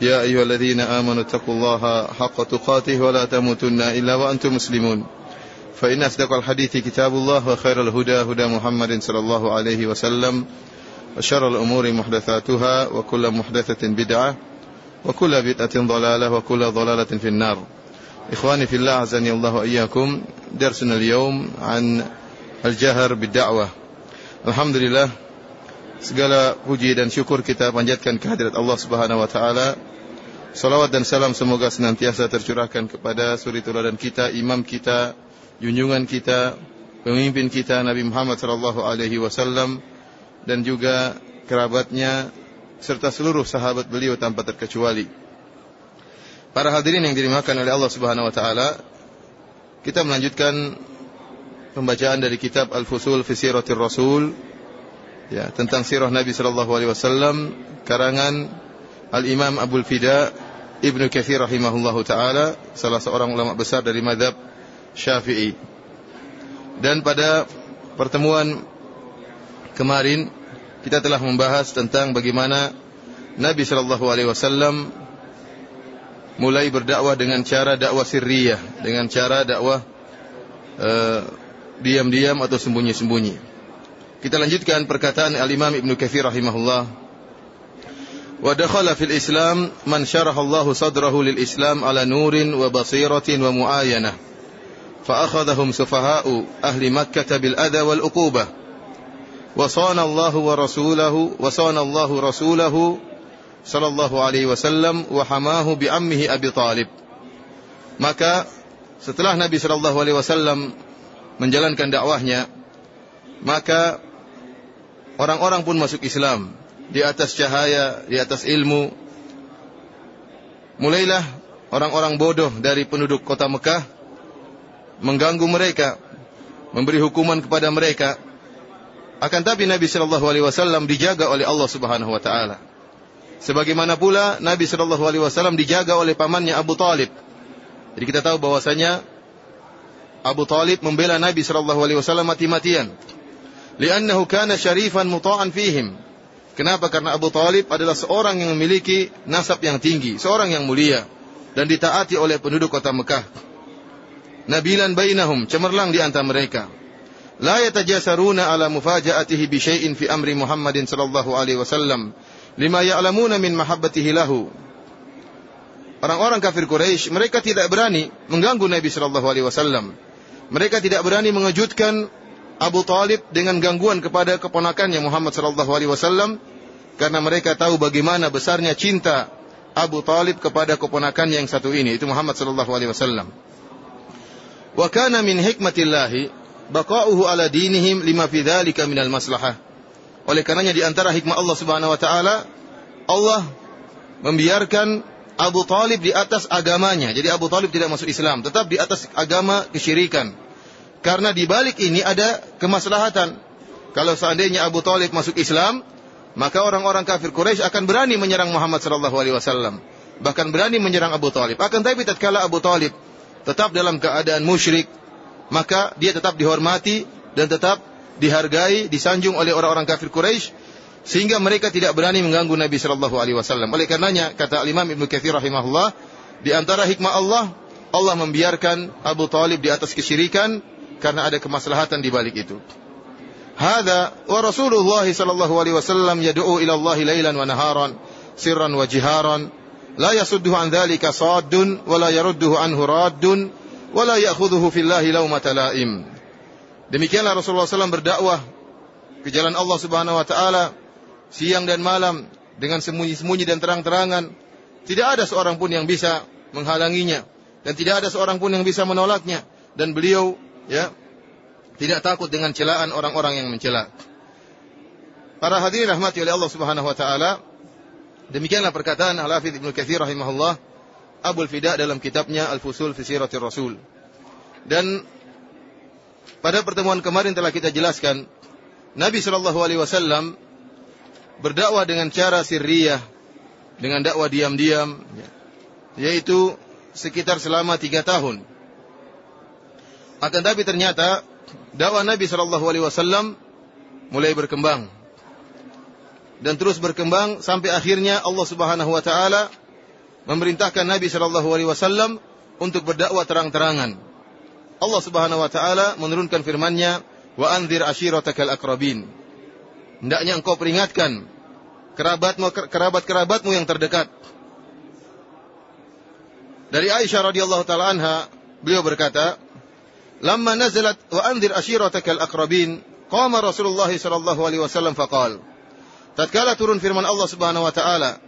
يا أيها الذين آمنوا اتقوا الله حق تقاته ولا تموتن إلا وأنتم مسلمون فإن أصدق الحديث كتاب الله وخير الهدى هدى محمد صلى الله عليه وسلم وشر الأمور محدثاتها وكل محدثة بدعة وكل بدعة ضلالة وكل ضلالة في النار إخواني في الله عزني الله وإياكم درسنا اليوم عن الجهر بالدعوة الحمد لله Segala puji dan syukur kita panjatkan kehadirat Allah Subhanahu wa taala. Salawat dan salam semoga senantiasa tercurahkan kepada suri teladan kita, imam kita, junjungan kita, pemimpin kita Nabi Muhammad sallallahu alaihi wasallam dan juga kerabatnya serta seluruh sahabat beliau tanpa terkecuali. Para hadirin yang dirimahkan oleh Allah Subhanahu wa taala, kita melanjutkan pembacaan dari kitab Al-Fusul fi Siratir Rasul ya tentang sirah Nabi sallallahu alaihi wasallam karangan Al-Imam Abdul Fida Ibnu Katsir rahimahullahu taala salah seorang ulama besar dari mazhab Syafi'i. Dan pada pertemuan kemarin kita telah membahas tentang bagaimana Nabi sallallahu alaihi wasallam mulai berdakwah dengan cara dakwah sirriyah, dengan cara dakwah uh, diam-diam atau sembunyi-sembunyi. Kita lanjutkan perkataan Al-Imam Ibn Kathir rahimahullah. Wa dakhala fil Islam man syaraha Allah sadrahu lil Islam ala nurin wa basiratin wa muayanah. Fa akhadhahum sufaha'u ahli Makkah bil adha wal uqubah. Wa sana Allah wa rasulahu wa sana Allah rasulahu sallallahu alaihi wasallam wa hamahu bi ammihi Abi Talib. Maka setelah Nabi sallallahu alaihi wasallam menjalankan dakwahnya, maka Orang-orang pun masuk Islam di atas cahaya, di atas ilmu. Mulailah orang-orang bodoh dari penduduk kota Mekah mengganggu mereka, memberi hukuman kepada mereka. Akan tapi Nabi Shallallahu Alaihi Wasallam dijaga oleh Allah Subhanahu Wa Taala. Sebagaimana pula Nabi Shallallahu Alaihi Wasallam dijaga oleh pamannya Abu Talib. Jadi kita tahu bahwasanya Abu Talib membela Nabi Shallallahu Alaihi Wasallam mati-matian li'annahu kana syarifan muta'an fihim. Kenapa? Karena Abu Talib adalah seorang yang memiliki nasab yang tinggi, seorang yang mulia dan ditaati oleh penduduk kota Mekah. Nabilan bainahum, cemerlang di antara mereka. La yatajasaruna ala mufaja'atihi bi syai'in fi amri Muhammadin sallallahu alaihi wasallam lima ya'lamuna min mahabbatihi lahu. Orang-orang kafir Quraisy mereka tidak berani mengganggu Nabi sallallahu alaihi wasallam. Mereka tidak berani mengejutkan Abu Talib dengan gangguan kepada keponakannya Muhammad sallallahu alaihi wasallam karena mereka tahu bagaimana besarnya cinta Abu Talib kepada keponakannya yang satu ini itu Muhammad sallallahu alaihi wasallam. Wa kana min hikmatillah baqa'uhu ala dinihim lima fi dzalika minal maslahah. Oleh karenanya di antara hikmah Allah Subhanahu wa taala Allah membiarkan Abu Talib di atas agamanya. Jadi Abu Talib tidak masuk Islam, tetap di atas agama kesyirikan. Karena di balik ini ada kemaslahatan. Kalau seandainya Abu Talib masuk Islam, maka orang-orang kafir Quraisy akan berani menyerang Muhammad sallallahu alaihi wasallam. Bahkan berani menyerang Abu Talib. Akan tapi tatkala Abu Talib tetap dalam keadaan musyrik, maka dia tetap dihormati dan tetap dihargai, disanjung oleh orang-orang kafir Quraisy sehingga mereka tidak berani mengganggu Nabi sallallahu alaihi wasallam. Oleh karenanya kata Imam Ibnu Katsir rahimahullah, di antara hikmah Allah, Allah membiarkan Abu Talib di atas kesyirikan karena ada kemaslahatan di balik itu. Hada wa Rasulullah sallallahu alaihi wasallam yad'u ila Allah lailan wa naharan sirran wa jiharan la yasudduhu an dhalika saddun wa la yarudduhu anhu raddun wa la ya'khudhuhu fillahi laumata laim. Demikianlah Rasulullah SAW berdakwah ke jalan Allah Subhanahu wa taala siang dan malam dengan sembunyi-sembunyi dan terang-terangan. Tidak ada seorang pun yang bisa menghalanginya dan tidak ada seorang pun yang bisa menolaknya dan beliau ya tidak takut dengan celaan orang-orang yang mencela. Para hadirin rahmati oleh Allah Subhanahu wa taala, demikianlah perkataan Al-Hafidz Ibnu Katsir rahimahullah Abul Fida dalam kitabnya Al-Fusul fi Siratir Rasul. Dan pada pertemuan kemarin telah kita jelaskan Nabi Shallallahu Alaihi Wasallam berdakwah dengan cara sirriyah, dengan dakwah diam-diam, yaitu sekitar selama tiga tahun. Akan tapi ternyata dakwah Nabi Shallallahu Alaihi Wasallam mulai berkembang dan terus berkembang sampai akhirnya Allah Subhanahu Wa Taala memerintahkan Nabi Shallallahu Alaihi Wasallam untuk berdakwah terang-terangan. Allah Subhanahu Wa Taala menurunkan firman-Nya, wa anzir ashiratakal akrabin. Hendaknya engkau peringatkan kerabatmu kerabat-kerabatmu yang terdekat. Dari Aisyah radhiyallahu taala anha, beliau berkata, "Lamma nazalat wa anzir ashiratakal akrabin, qama Rasulullah sallallahu alaihi wasallam faqal." Tatkala turun firman Allah Subhanahu wa taala,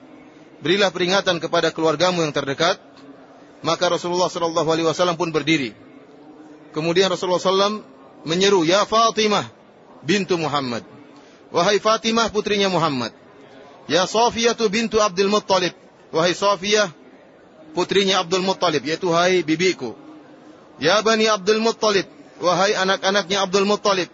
"Berilah peringatan kepada keluargamu yang terdekat." Maka Rasulullah sallallahu alaihi wasallam pun berdiri. Kemudian Rasulullah sallam menyeru, "Ya Fatimah bintu Muhammad." Wahai Fatimah putrinya Muhammad. Ya Safiyah bintu Abdul Muttalib. Wahai Safiyah putrinya Abdul Muttalib, yaitu hai bibiku. Ya Bani Abdul Muttalib, wahai anak-anaknya Abdul Muttalib.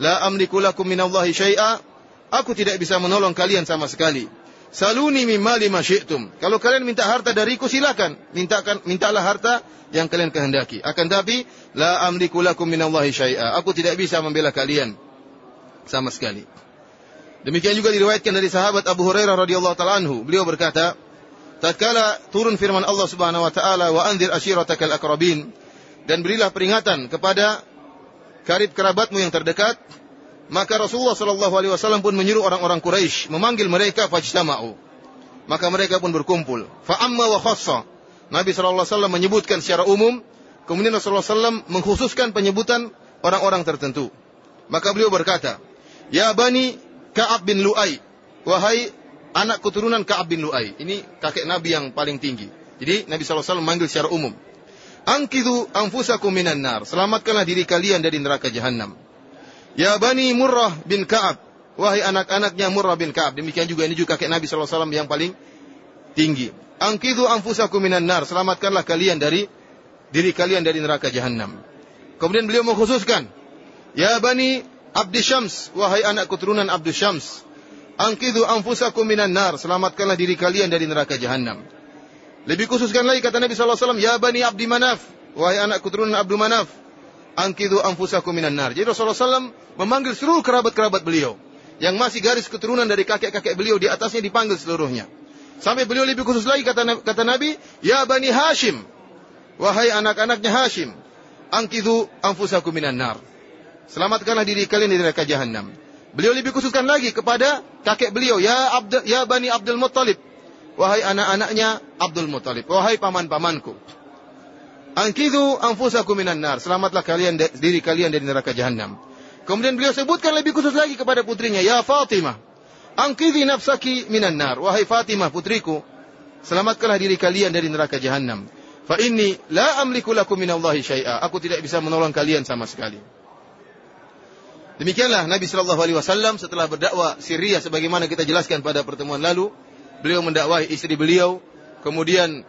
La amliku lakum minallahi syai'a. Aku tidak bisa menolong kalian sama sekali. Saluni mimma lima syi'tum. Kalau kalian minta harta dariku silakan. Mintakan mintalah harta yang kalian kehendaki. Akan tapi la amliku lakum minallahi syai'a. Aku tidak bisa membela kalian sama sekali. Demikian juga diriwayatkan dari sahabat Abu Hurairah radhiyallahu taala anhu. Beliau berkata, tatkala turun firman Allah Subhanahu wa taala wa anzir ashiratakal akrabin dan berilah peringatan kepada karib kerabatmu yang terdekat maka Rasulullah Shallallahu Alaihi Wasallam pun menyuruh orang-orang Quraisy memanggil mereka fajtama'u. Maka mereka pun berkumpul. Fa'amma wa khassa. Nabi Shallallahu Alaihi Wasallam menyebutkan secara umum. Kemudian Rasulullah SAW mengkhususkan penyebutan orang-orang tertentu. Maka beliau berkata, Ya Bani Ka'ab bin Lu'ay. Wahai anak keturunan Ka'ab bin Lu'ay. Ini kakek Nabi yang paling tinggi. Jadi Nabi SAW memanggil secara umum. Angkidu anfusakum minan nar. Selamatkanlah diri kalian dari neraka jahanam. Ya Bani Murrah bin Ka'ab. Wahai anak-anaknya Murrah bin Ka'ab. Demikian juga ini juga kakek Nabi SAW yang paling tinggi. Angkidu anfusakum minan nar. Selamatkanlah kalian dari diri kalian dari neraka jahanam. Kemudian beliau mengkhususkan. Ya Bani Abdi Syams. Wahai anak keturunan Abdi Syams. Angkidu anfusakum minan nar. Selamatkanlah diri kalian dari neraka jahanam. Lebih khususkan lagi kata Nabi SAW. Ya Bani Abdi Manaf. Wahai anak keturunan Abdul Manaf angkidu anfusakum minan nar. Jadi Rasulullah SAW memanggil seluruh kerabat-kerabat beliau. Yang masih garis keturunan dari kakek-kakek beliau di atasnya dipanggil seluruhnya. Sampai beliau lebih khusus lagi kata, kata Nabi, Ya Bani Hashim. Wahai anak-anaknya Hashim. Angkidu anfusakum minan nar. Selamatkanlah diri kalian dari neraka jahanam. Beliau lebih khususkan lagi kepada kakek beliau, Ya, ya Bani Abdul Muttalib. Wahai anak-anaknya Abdul Muttalib. Wahai paman-pamanku. Angkidu anfusakum minan nar. Selamatlah kalian diri kalian dari neraka jahanam. Kemudian beliau sebutkan lebih khusus lagi kepada putrinya, Ya Fatimah, angkidhi nafsaki minan nar. Wahai Fatimah putriku, selamatkanlah diri kalian dari neraka jahanam. Fa inni la amliku lakum minallahi syai'a. Aku tidak bisa menolong kalian sama sekali. Demikianlah Nabi Shallallahu Alaihi Wasallam setelah berdakwah Syria sebagaimana kita jelaskan pada pertemuan lalu, beliau mendakwahi istri beliau, kemudian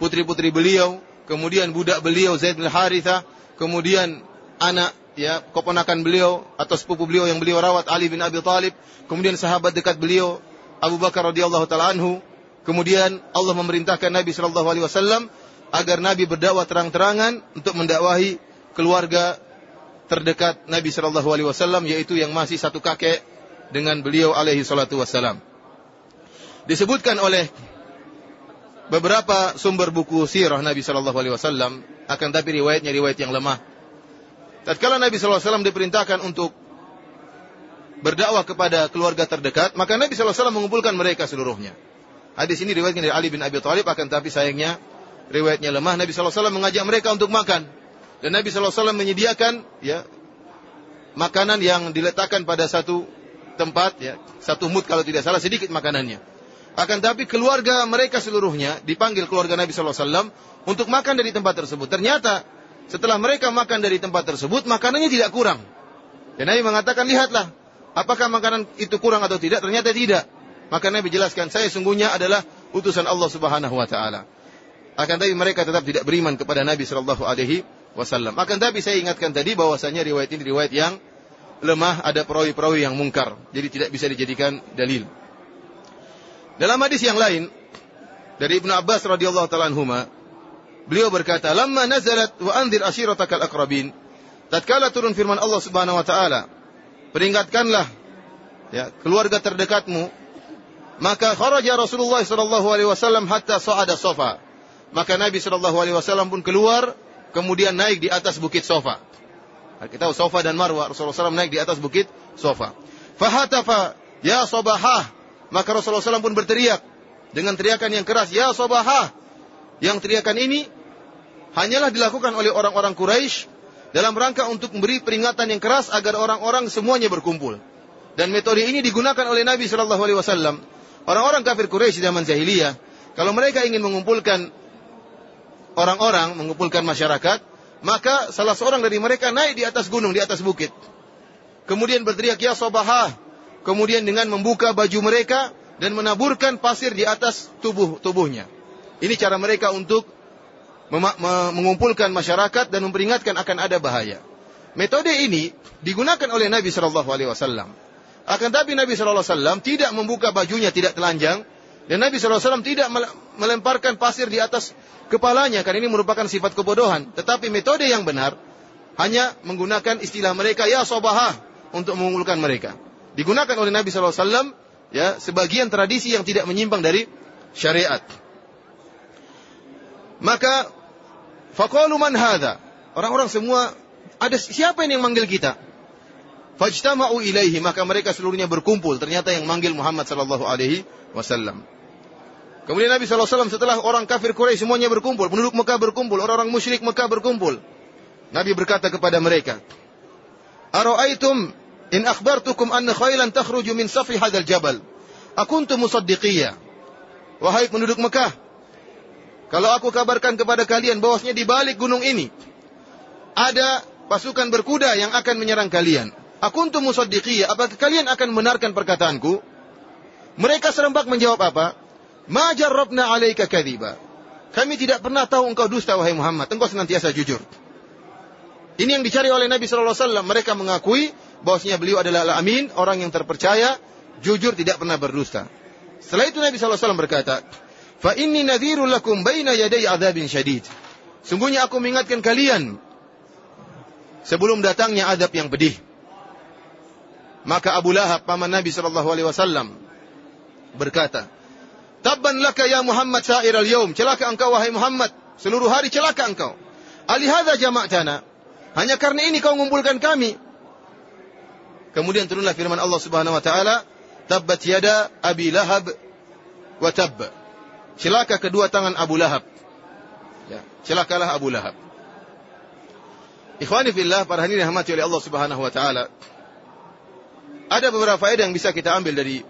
putri-putri beliau, kemudian budak beliau Zaid bin Haritha, kemudian anak ya keponakan beliau atau sepupu beliau yang beliau rawat Ali bin Abi Thalib, kemudian sahabat dekat beliau Abu Bakar radhiyallahu taala anhu, kemudian Allah memerintahkan Nabi sallallahu alaihi wasallam agar Nabi berdakwah terang-terangan untuk mendakwahi keluarga terdekat Nabi sallallahu alaihi wasallam yaitu yang masih satu kakek dengan beliau alaihi salatu wasallam. Disebutkan oleh beberapa sumber buku sirah Nabi Shallallahu Alaihi Wasallam akan tapi riwayatnya riwayat yang lemah. Tatkala Nabi Shallallahu Alaihi Wasallam diperintahkan untuk berdakwah kepada keluarga terdekat, maka Nabi Shallallahu Alaihi Wasallam mengumpulkan mereka seluruhnya. Hadis ini riwayatnya dari Ali bin Abi Thalib akan tapi sayangnya riwayatnya lemah. Nabi Shallallahu Alaihi Wasallam mengajak mereka untuk makan dan Nabi Shallallahu Alaihi Wasallam menyediakan ya makanan yang diletakkan pada satu tempat ya satu mut kalau tidak salah sedikit makanannya. Akan tapi keluarga mereka seluruhnya dipanggil keluarga Nabi Sallallahu Alaihi Wasallam untuk makan dari tempat tersebut. Ternyata setelah mereka makan dari tempat tersebut, makanannya tidak kurang. Dan Nabi mengatakan, lihatlah, apakah makanan itu kurang atau tidak? Ternyata tidak. Maka Nabi jelaskan, saya sungguhnya adalah utusan Allah Subhanahu Wa Taala. Akan tapi mereka tetap tidak beriman kepada Nabi Sallallahu Alaihi wasallam. Akan tapi saya ingatkan tadi bahwasanya riwayat ini riwayat yang lemah, ada perawi-perawi yang mungkar. Jadi tidak bisa dijadikan dalil. Dalam hadis yang lain dari Ibnu Abbas radhiyallahu taala anhuma, beliau berkata, "Lamma nazalat wa anzir ashiratakal aqrabin." Tatkala turun firman Allah Subhanahu wa taala, peringatkanlah ya keluarga terdekatmu, maka kharaja Rasulullah sallallahu alaihi wasallam hatta sa'ada Safa. Maka Nabi sallallahu alaihi wasallam pun keluar kemudian naik di atas bukit Safa. Kita tahu Safa dan Marwah, Rasulullah SAW naik di atas bukit Safa. Fahatafa, ya Sabahah. Maka Rasulullah SAW pun berteriak dengan teriakan yang keras, ya Sabahah. Yang teriakan ini hanyalah dilakukan oleh orang-orang Quraisy dalam rangka untuk memberi peringatan yang keras agar orang-orang semuanya berkumpul. Dan metode ini digunakan oleh Nabi Shallallahu Alaihi Wasallam. Orang-orang kafir Quraisy zaman jahiliyah, kalau mereka ingin mengumpulkan orang-orang, mengumpulkan masyarakat, maka salah seorang dari mereka naik di atas gunung, di atas bukit. Kemudian berteriak, Ya Sobahah. Kemudian dengan membuka baju mereka dan menaburkan pasir di atas tubuh tubuhnya. Ini cara mereka untuk mengumpulkan masyarakat dan memperingatkan akan ada bahaya. Metode ini digunakan oleh Nabi Shallallahu Alaihi Wasallam. Akan tapi Nabi Shallallahu Alaihi Wasallam tidak membuka bajunya tidak telanjang dan Nabi Shallallahu Alaihi Wasallam tidak melemparkan pasir di atas kepalanya karena ini merupakan sifat kebodohan. Tetapi metode yang benar hanya menggunakan istilah mereka ya sobahah untuk mengumpulkan mereka. Digunakan oleh Nabi SAW ya sebagian tradisi yang tidak menyimpang dari syariat. Maka faqalu man hadha? Orang-orang semua ada siapa ini yang manggil kita? Fajtama'u ilaihi maka mereka seluruhnya berkumpul ternyata yang manggil Muhammad sallallahu alaihi wasallam. Kemudian Nabi SAW setelah orang kafir Quraisy semuanya berkumpul, penduduk Mekah berkumpul, orang-orang musyrik Mekah berkumpul. Nabi berkata kepada mereka, Ara'aitum in akhbartukum anna khailan takhruju min safi hadal jabal. Akuntum musaddiqiyya. Wahai penduduk Mekah, kalau aku kabarkan kepada kalian bahwasanya di balik gunung ini ada pasukan berkuda yang akan menyerang kalian. Akuntum musaddiqiyya. Apakah kalian akan membenarkan perkataanku? Mereka serempak menjawab apa? Ma jarrabna alaika kadhiba. Kami tidak pernah tahu engkau dusta wahai Muhammad. Engkau senantiasa jujur. Ini yang dicari oleh Nabi sallallahu alaihi wasallam. Mereka mengakui bahwasanya beliau adalah al-amin, orang yang terpercaya, jujur tidak pernah berdusta. Setelah itu Nabi wasallam berkata, "Fa inni nadhirul lakum baina yaday adzabin syadid." Sungguhnya aku mengingatkan kalian sebelum datangnya adab yang pedih. Maka Abu Lahab paman Nabi sallallahu alaihi wasallam berkata, Tabban laka ya Muhammad sa'ir al-yawm. Celaka engkau wahai Muhammad. Seluruh hari celaka engkau. Alihada jama'tana. Hanya karena ini kau mengumpulkan kami. Kemudian turunlah firman Allah Subhanahu wa taala, "Tabbat yada Abi Lahab wa tabb." Celaka kedua tangan Abu Lahab. Ya, celakalah Abu Lahab. Ikhwani fillah, para hadirin rahmati oleh Allah Subhanahu wa taala. Ada beberapa faedah yang bisa kita ambil dari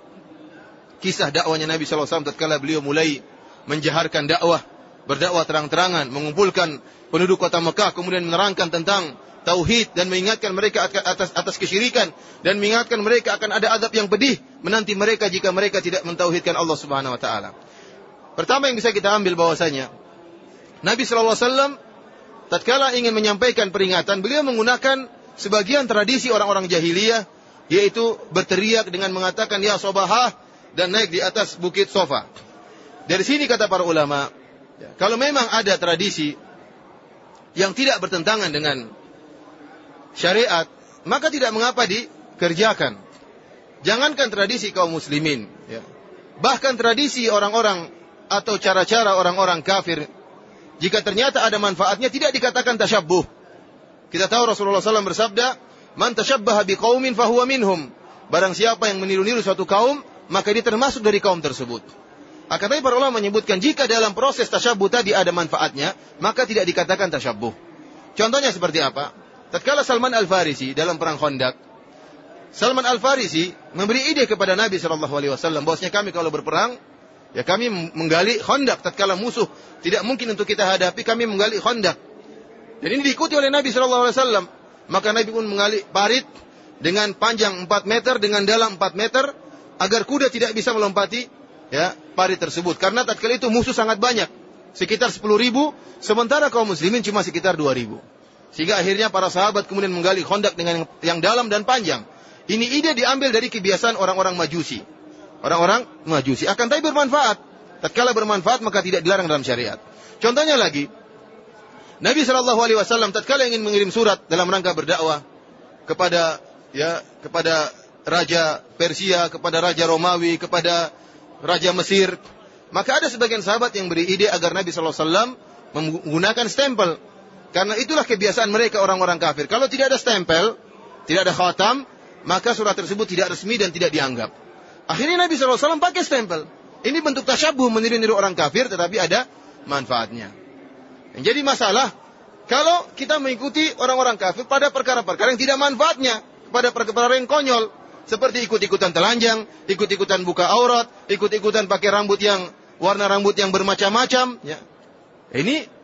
kisah dakwanya Nabi SAW tatkala beliau mulai menjaharkan dakwah, berdakwah terang-terangan, mengumpulkan penduduk kota Mekah, kemudian menerangkan tentang tauhid dan mengingatkan mereka atas atas kesyirikan dan mengingatkan mereka akan ada adab yang pedih menanti mereka jika mereka tidak mentauhidkan Allah Subhanahu wa taala. Pertama yang bisa kita ambil bahwasanya Nabi sallallahu alaihi wasallam tatkala ingin menyampaikan peringatan, beliau menggunakan sebagian tradisi orang-orang jahiliyah yaitu berteriak dengan mengatakan ya sobahah dan naik di atas bukit sofa. Dari sini kata para ulama, ya, kalau memang ada tradisi yang tidak bertentangan dengan syariat, maka tidak mengapa dikerjakan. Jangankan tradisi kaum muslimin, ya. bahkan tradisi orang-orang atau cara-cara orang-orang kafir, jika ternyata ada manfaatnya tidak dikatakan tasyabbuh. Kita tahu Rasulullah SAW bersabda, Man tasyabbaha biqaumin fahuwa minhum. Barang siapa yang meniru-niru suatu kaum, maka dia termasuk dari kaum tersebut. Akan tapi para ulama menyebutkan jika dalam proses tasyabuh tadi ada manfaatnya, maka tidak dikatakan tasyabuh. Contohnya seperti apa? Tatkala Salman Al-Farisi dalam perang Khandaq, Salman Al-Farisi memberi ide kepada Nabi Shallallahu alaihi wasallam bahwasanya kami kalau berperang ya kami menggali Khandaq tatkala musuh tidak mungkin untuk kita hadapi kami menggali Khandaq. Dan ini diikuti oleh Nabi Shallallahu alaihi wasallam. Maka Nabi pun menggali parit dengan panjang 4 meter dengan dalam 4 meter agar kuda tidak bisa melompati ya parit tersebut karena tatkala itu musuh sangat banyak sekitar 10 ribu sementara kaum muslimin cuma sekitar 2 ribu Sehingga akhirnya para sahabat kemudian menggali kondak dengan yang dalam dan panjang. Ini ide diambil dari kebiasaan orang-orang majusi. Orang-orang majusi. Akan tapi bermanfaat. Tatkala bermanfaat maka tidak dilarang dalam syariat. Contohnya lagi, Nabi Shallallahu Alaihi Wasallam tatkala ingin mengirim surat dalam rangka berdakwah kepada ya kepada raja Persia, kepada raja Romawi, kepada raja Mesir, maka ada sebagian sahabat yang beri ide agar Nabi Alaihi Wasallam menggunakan stempel karena itulah kebiasaan mereka orang-orang kafir. Kalau tidak ada stempel, tidak ada khatam, maka surat tersebut tidak resmi dan tidak dianggap. Akhirnya Nabi SAW pakai stempel. Ini bentuk tasyabuh meniru-niru orang kafir, tetapi ada manfaatnya. Yang jadi masalah, kalau kita mengikuti orang-orang kafir pada perkara-perkara yang tidak manfaatnya, pada perkara yang konyol, seperti ikut-ikutan telanjang, ikut-ikutan buka aurat, ikut-ikutan pakai rambut yang warna rambut yang bermacam-macam, ya. Ini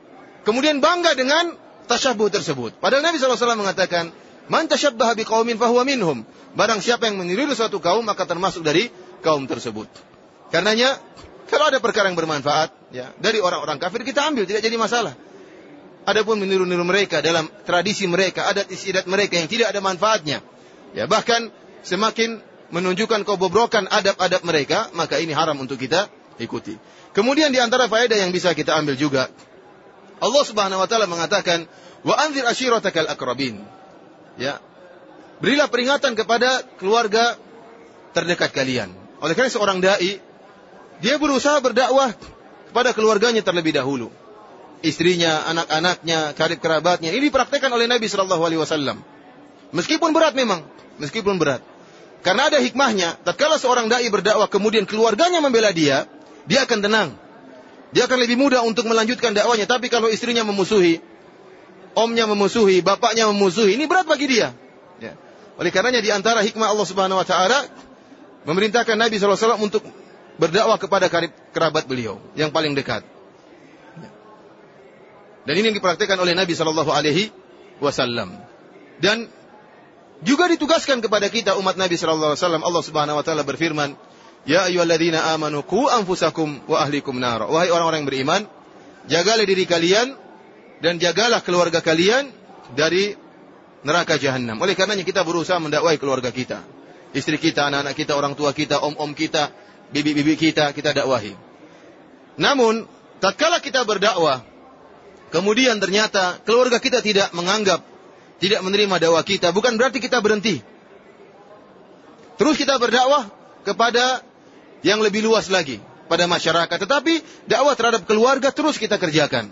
Kemudian bangga dengan tasyabuh tersebut. Padahal Nabi SAW mengatakan, Man tasyabbaha biqaumin fahuwa minhum. Barang siapa yang meniru suatu kaum, maka termasuk dari kaum tersebut. Karenanya, kalau ada perkara yang bermanfaat, ya, dari orang-orang kafir, kita ambil, tidak jadi masalah. Adapun meniru-niru mereka dalam tradisi mereka, adat istiadat mereka yang tidak ada manfaatnya. Ya, bahkan semakin menunjukkan kebobrokan adab-adab mereka, maka ini haram untuk kita ikuti. Kemudian di antara faedah yang bisa kita ambil juga, Allah Subhanahu wa taala mengatakan, "Wa anzir ashiratakal akrabin." Ya. Berilah peringatan kepada keluarga terdekat kalian. Oleh karena seorang dai dia berusaha berdakwah kepada keluarganya terlebih dahulu. Istrinya, anak-anaknya, karib kerabatnya. Ini dipraktekkan oleh Nabi Shallallahu Alaihi Wasallam. Meskipun berat memang, meskipun berat. Karena ada hikmahnya, tatkala seorang dai berdakwah kemudian keluarganya membela dia, dia akan tenang. Dia akan lebih mudah untuk melanjutkan dakwanya. Tapi kalau istrinya memusuhi, omnya memusuhi, bapaknya memusuhi, ini berat bagi dia. Ya. Oleh karenanya di antara hikmah Allah Subhanahu Wa Taala memerintahkan Nabi SAW untuk berdakwah kepada kerabat beliau yang paling dekat. Ya. Dan ini yang dipraktikkan oleh Nabi Shallallahu Alaihi Wasallam. Dan juga ditugaskan kepada kita umat Nabi Shallallahu Alaihi Wasallam Allah Subhanahu Wa Taala berfirman, Ya ayyuhalladzina amanu qu anfusakum wa ahlikum nar. Wahai orang-orang yang beriman, jagalah diri kalian dan jagalah keluarga kalian dari neraka jahanam. Oleh karenanya kita berusaha mendakwai keluarga kita. Istri kita, anak-anak kita, orang tua kita, om-om kita, bibi-bibi kita, kita dakwahi. Namun, tatkala kita berdakwah, kemudian ternyata keluarga kita tidak menganggap, tidak menerima dakwah kita, bukan berarti kita berhenti. Terus kita berdakwah kepada yang lebih luas lagi pada masyarakat. Tetapi dakwah terhadap keluarga terus kita kerjakan.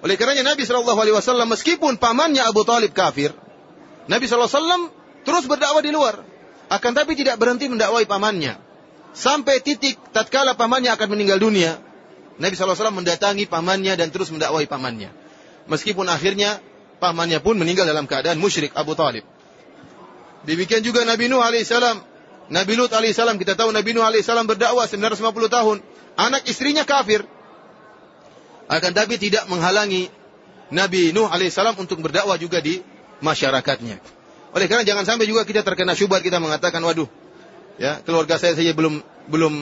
Oleh karenanya Nabi Shallallahu Alaihi Wasallam meskipun pamannya Abu Talib kafir, Nabi Shallallahu Alaihi Wasallam terus berdakwah di luar. Akan tapi tidak berhenti mendakwai pamannya. Sampai titik tatkala pamannya akan meninggal dunia, Nabi Shallallahu Alaihi Wasallam mendatangi pamannya dan terus mendakwai pamannya. Meskipun akhirnya pamannya pun meninggal dalam keadaan musyrik Abu Talib. Demikian juga Nabi Nuh alaihissalam Nabi Lut alaihissalam kita tahu Nabi Nuh alaihissalam berdakwah 950 tahun. Anak istrinya kafir. Akan tapi tidak menghalangi Nabi Nuh alaihissalam untuk berdakwah juga di masyarakatnya. Oleh karena jangan sampai juga kita terkena syubhat kita mengatakan waduh ya keluarga saya saja belum belum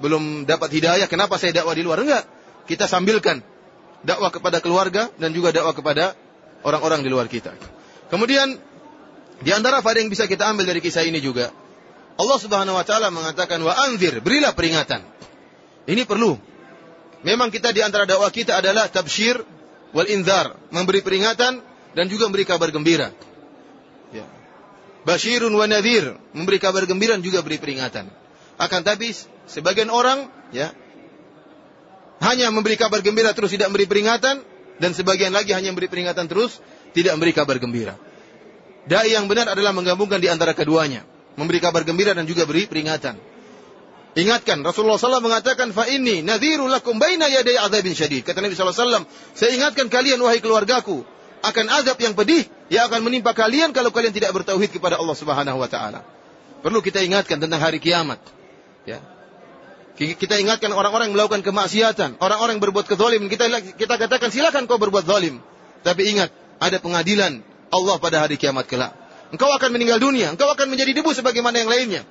belum dapat hidayah kenapa saya dakwah di luar enggak kita sambilkan dakwah kepada keluarga dan juga dakwah kepada orang-orang di luar kita. Kemudian di antara faedah yang bisa kita ambil dari kisah ini juga Allah Subhanahu wa taala mengatakan wa anzir, berilah peringatan. Ini perlu. Memang kita di antara dakwah kita adalah tabsyir wal inzar, memberi peringatan dan juga memberi kabar gembira. Ya. Basyirun wa nadhir, memberi kabar gembira dan juga beri peringatan. Akan tapi sebagian orang ya hanya memberi kabar gembira terus tidak memberi peringatan dan sebagian lagi hanya memberi peringatan terus tidak memberi kabar gembira. Dai yang benar adalah menggabungkan di antara keduanya memberi kabar gembira dan juga beri peringatan. Ingatkan, Rasulullah SAW mengatakan, fa ini nadhiru lakum baina yaday adzabin syadid. Kata Nabi SAW, saya ingatkan kalian, wahai keluargaku, akan azab yang pedih yang akan menimpa kalian kalau kalian tidak bertauhid kepada Allah Subhanahu wa taala. Perlu kita ingatkan tentang hari kiamat. Ya. Kita ingatkan orang-orang yang melakukan kemaksiatan, orang-orang yang berbuat kezaliman, kita kita katakan silakan kau berbuat zalim. Tapi ingat, ada pengadilan Allah pada hari kiamat kelak. Engkau akan meninggal dunia. Engkau akan menjadi debu sebagaimana yang lainnya.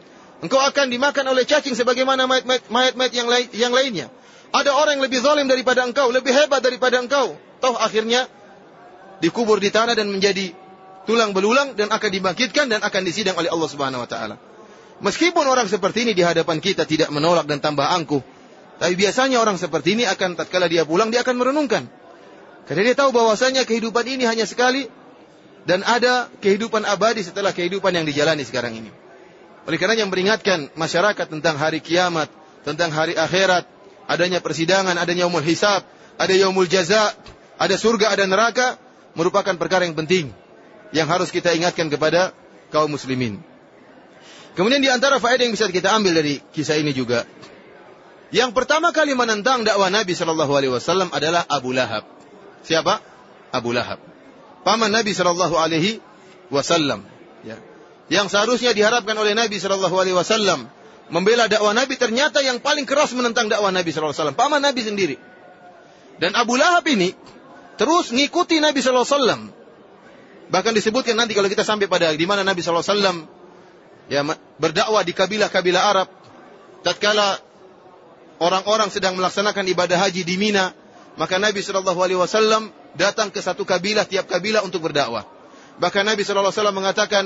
Engkau akan dimakan oleh cacing sebagaimana mayat-mayat yang, lain, yang lainnya. Ada orang yang lebih zalim daripada engkau, lebih hebat daripada engkau. Tahu akhirnya dikubur di tanah dan menjadi tulang belulang dan akan dibangkitkan dan akan disidang oleh Allah Subhanahu wa taala. Meskipun orang seperti ini di hadapan kita tidak menolak dan tambah angkuh, tapi biasanya orang seperti ini akan tatkala dia pulang dia akan merenungkan. Karena dia tahu bahwasanya kehidupan ini hanya sekali dan ada kehidupan abadi setelah kehidupan yang dijalani sekarang ini. Oleh karena yang memperingatkan masyarakat tentang hari kiamat, tentang hari akhirat, adanya persidangan, adanya yaumul hisab, ada yaumul jaza, ada surga, ada neraka, merupakan perkara yang penting yang harus kita ingatkan kepada kaum muslimin. Kemudian di antara faedah yang bisa kita ambil dari kisah ini juga, yang pertama kali menentang dakwah Nabi Shallallahu Alaihi Wasallam adalah Abu Lahab. Siapa? Abu Lahab. Paman Nabi Shallallahu Alaihi Wasallam. Ya. Yang seharusnya diharapkan oleh Nabi Shallallahu Alaihi Wasallam membela dakwah Nabi ternyata yang paling keras menentang dakwah Nabi Shallallahu Alaihi Wasallam. Paman Nabi sendiri. Dan Abu Lahab ini terus ngikuti Nabi Shallallahu Alaihi Wasallam. Bahkan disebutkan nanti kalau kita sampai pada di mana Nabi Shallallahu Alaihi Wasallam ya berdakwah di kabilah-kabilah Arab. Tatkala orang-orang sedang melaksanakan ibadah haji di Mina maka Nabi Shallallahu alaihi wasallam datang ke satu kabilah tiap kabilah untuk berdakwah. Bahkan Nabi Shallallahu alaihi wasallam mengatakan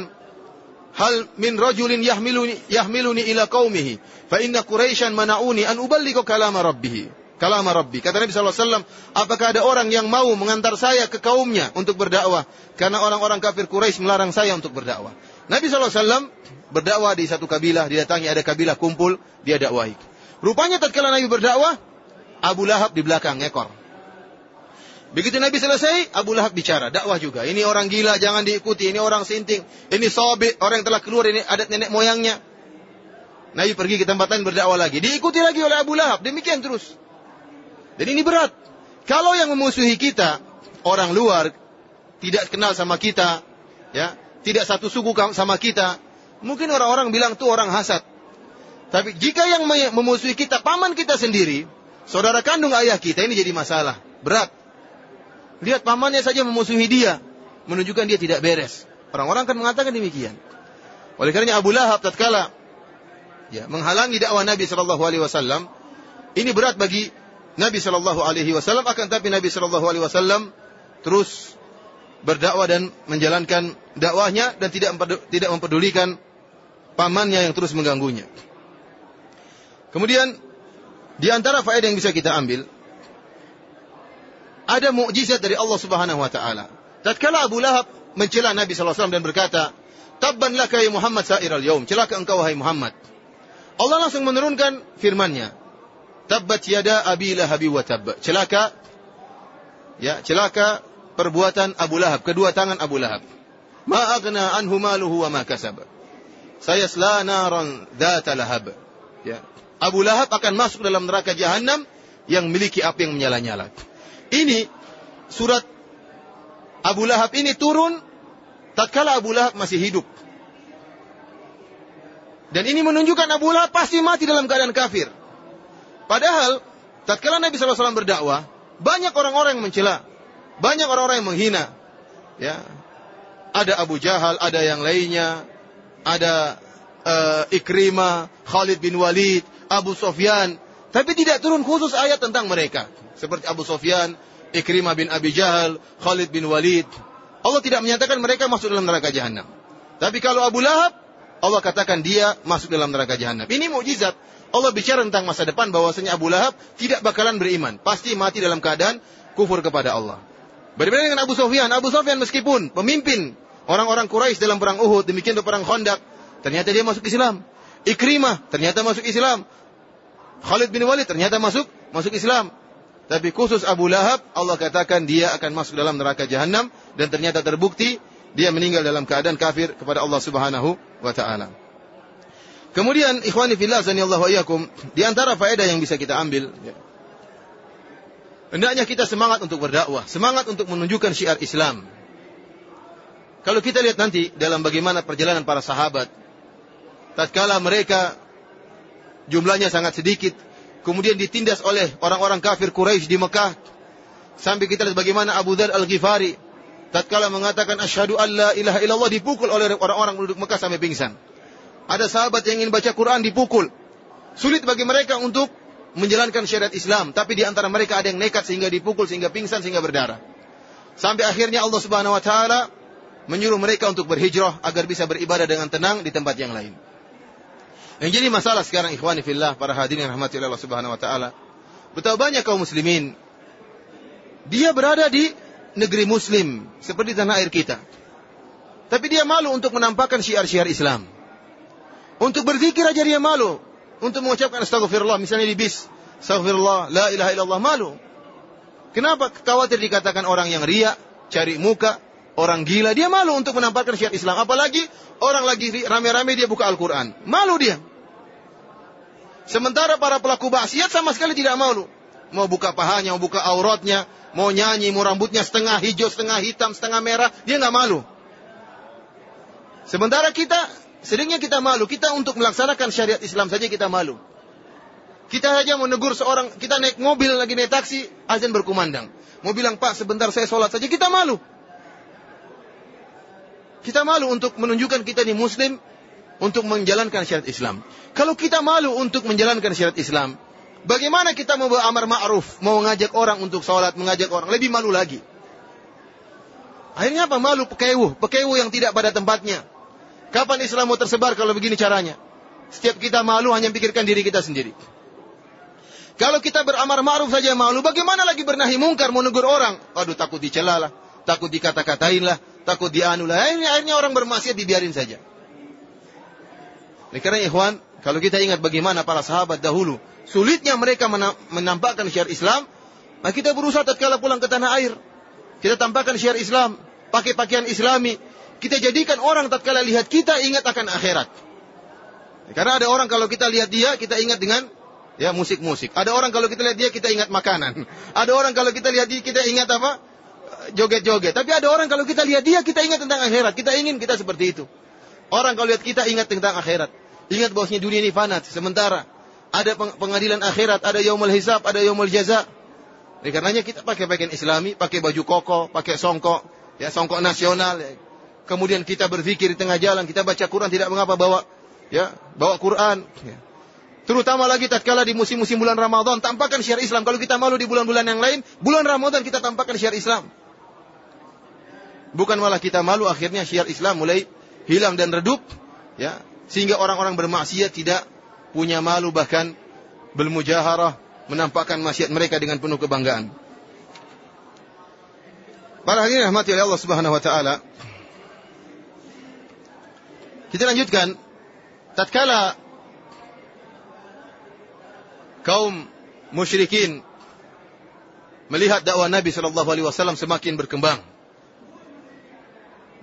hal min rajulin yahmiluni yahmiluni ila qaumihi fa inna quraisyan mana'uni an uballigha kalama rabbih kalama rabbi. Kata Nabi Shallallahu alaihi wasallam apakah ada orang yang mau mengantar saya ke kaumnya untuk berdakwah? Karena orang-orang kafir Quraisy melarang saya untuk berdakwah. Nabi Shallallahu alaihi wasallam berdakwah di satu kabilah, didatangi ada kabilah kumpul, dia dakwahi. Rupanya tatkala Nabi berdakwah, Abu Lahab di belakang ekor. Begitu Nabi selesai, Abu Lahab bicara, dakwah juga. Ini orang gila, jangan diikuti. Ini orang sinting. Ini sobek, orang yang telah keluar, ini adat nenek moyangnya. Nabi pergi ke tempat lain berdakwah lagi. Diikuti lagi oleh Abu Lahab. Demikian terus. Dan ini berat. Kalau yang memusuhi kita, orang luar, tidak kenal sama kita, ya, tidak satu suku sama kita, Mungkin orang-orang bilang itu orang hasad. Tapi jika yang memusuhi kita, paman kita sendiri, saudara kandung ayah kita, ini jadi masalah. Berat. Lihat pamannya saja memusuhi dia. Menunjukkan dia tidak beres. Orang-orang akan mengatakan demikian. Oleh karena Abu Lahab tatkala ya, menghalangi dakwah Nabi Shallallahu Alaihi Wasallam, ini berat bagi Nabi Shallallahu Alaihi Wasallam. Akan tapi Nabi Shallallahu Alaihi Wasallam terus berdakwah dan menjalankan dakwahnya dan tidak tidak mempedulikan pamannya yang terus mengganggunya. Kemudian di antara faedah yang bisa kita ambil ada mukjizat dari Allah Subhanahu wa taala. Tatkala Abu Lahab mencela Nabi sallallahu alaihi wasallam dan berkata, "Tabban laka ya Muhammad sa'iral yaum." Celaka engkau wahai Muhammad. Allah langsung menurunkan firman-Nya. Tabbat yada Abi Lahab wa tabb. Celaka ya, celaka perbuatan Abu Lahab, kedua tangan Abu Lahab. Ma aghna anhu maluhu wa ma kasab saya naran data lahab. Ya. Abu Lahab akan masuk dalam neraka jahanam yang memiliki api yang menyala-nyala. Ini surat Abu Lahab ini turun tatkala Abu Lahab masih hidup. Dan ini menunjukkan Abu Lahab pasti mati dalam keadaan kafir. Padahal tatkala Nabi SAW berdakwah, banyak orang-orang yang mencela, banyak orang-orang yang menghina. Ya, ada Abu Jahal, ada yang lainnya, ada uh, Ikrimah, Khalid bin Walid, Abu Sofyan, tapi tidak turun khusus ayat tentang mereka. Seperti Abu Sofyan, Ikrimah bin Abi Jahal, Khalid bin Walid. Allah tidak menyatakan mereka masuk dalam neraka jahanam. Tapi kalau Abu Lahab, Allah katakan dia masuk dalam neraka jahanam. Ini mukjizat. Allah bicara tentang masa depan bahwasanya Abu Lahab tidak bakalan beriman, pasti mati dalam keadaan kufur kepada Allah. Berbeda dengan Abu Sofyan. Abu Sofyan meskipun pemimpin Orang-orang Quraisy dalam perang Uhud, demikian perang Khandaq, ternyata dia masuk Islam. Ikrimah ternyata masuk Islam. Khalid bin Walid ternyata masuk masuk Islam. Tapi khusus Abu Lahab, Allah katakan dia akan masuk dalam neraka jahanam dan ternyata terbukti dia meninggal dalam keadaan kafir kepada Allah Subhanahu wa taala. Kemudian ikhwani fillah zanillahu iyyakum, di antara faedah yang bisa kita ambil ya. Hendaknya kita semangat untuk berdakwah, semangat untuk menunjukkan syiar Islam. Kalau kita lihat nanti dalam bagaimana perjalanan para sahabat, tatkala mereka jumlahnya sangat sedikit, kemudian ditindas oleh orang-orang kafir Quraisy di Mekah, sampai kita lihat bagaimana Abu Dhar Al-Ghifari tatkala mengatakan asyhadu alla ilaha illallah dipukul oleh orang-orang penduduk Mekah sampai pingsan. Ada sahabat yang ingin baca Quran dipukul. Sulit bagi mereka untuk menjalankan syariat Islam, tapi di antara mereka ada yang nekat sehingga dipukul sehingga pingsan sehingga berdarah. Sampai akhirnya Allah Subhanahu wa taala menyuruh mereka untuk berhijrah agar bisa beribadah dengan tenang di tempat yang lain. Yang jadi masalah sekarang ikhwani fillah para hadirin yang rahmati Allah Subhanahu wa taala. Betapa banyak kaum muslimin dia berada di negeri muslim seperti tanah air kita. Tapi dia malu untuk menampakkan syiar-syiar Islam. Untuk berzikir aja dia malu. Untuk mengucapkan astagfirullah misalnya di bis. Astagfirullah, la ilaha illallah malu. Kenapa khawatir dikatakan orang yang riak, cari muka, orang gila. Dia malu untuk menampakkan syiar Islam. Apalagi orang lagi rame-rame dia buka Al-Quran. Malu dia. Sementara para pelaku maksiat sama sekali tidak malu. Mau buka pahanya, mau buka auratnya, mau nyanyi, mau rambutnya setengah hijau, setengah hitam, setengah merah, dia nggak malu. Sementara kita, seringnya kita malu. Kita untuk melaksanakan syariat Islam saja kita malu. Kita saja mau negur seorang, kita naik mobil lagi naik taksi, azan berkumandang. Mau bilang, Pak sebentar saya sholat saja, kita malu. Kita malu untuk menunjukkan kita ini muslim, untuk menjalankan syariat Islam. Kalau kita malu untuk menjalankan syariat Islam, bagaimana kita mau beramar ma'ruf, mau mengajak orang untuk sholat, mengajak orang, lebih malu lagi. Akhirnya apa? Malu pekewuh, pekewuh yang tidak pada tempatnya. Kapan Islam mau tersebar kalau begini caranya? Setiap kita malu hanya pikirkan diri kita sendiri. Kalau kita beramar ma'ruf saja malu, bagaimana lagi bernahi mungkar mau negur orang? Aduh takut dicela lah, takut dikata-katain takut dianu lah. Akhirnya, akhirnya orang bermaksiat dibiarin saja. Oleh karena ikhwan, kalau kita ingat bagaimana para sahabat dahulu, sulitnya mereka menampakkan syiar Islam, maka kita berusaha tatkala pulang ke tanah air. Kita tampakkan syiar Islam, pakai pakaian islami, kita jadikan orang tatkala lihat kita ingat akan akhirat. Karena ada orang kalau kita lihat dia, kita ingat dengan ya musik-musik. Ada orang kalau kita lihat dia, kita ingat makanan. Ada orang kalau kita lihat dia, kita ingat apa? Joget-joget. Tapi ada orang kalau kita lihat dia, kita ingat tentang akhirat. Kita ingin kita seperti itu. Orang kalau lihat kita ingat tentang akhirat. Ingat bahwasanya dunia ini fanat. Sementara ada pengadilan akhirat, ada yaumul hisab, ada yaumul jaza. Oleh karenanya kita pakai pakaian islami, pakai baju koko, pakai songkok, ya songkok nasional, ya, kemudian kita berzikir di tengah jalan, kita baca Quran tidak mengapa bawa ya, bawa Quran. Ya. Terutama lagi tatkala di musim-musim bulan Ramadan, tampakkan syiar Islam. Kalau kita malu di bulan-bulan yang lain, bulan Ramadan kita tampakkan syiar Islam. Bukan malah kita malu akhirnya syiar Islam mulai hilang dan redup, ya, sehingga orang-orang bermaksiat tidak punya malu bahkan bermujaharah menampakkan maksiat mereka dengan penuh kebanggaan. Para hadirin rahmati oleh Allah Subhanahu wa taala, kita lanjutkan. Tatkala kaum musyrikin melihat dakwah Nabi Shallallahu Alaihi Wasallam semakin berkembang,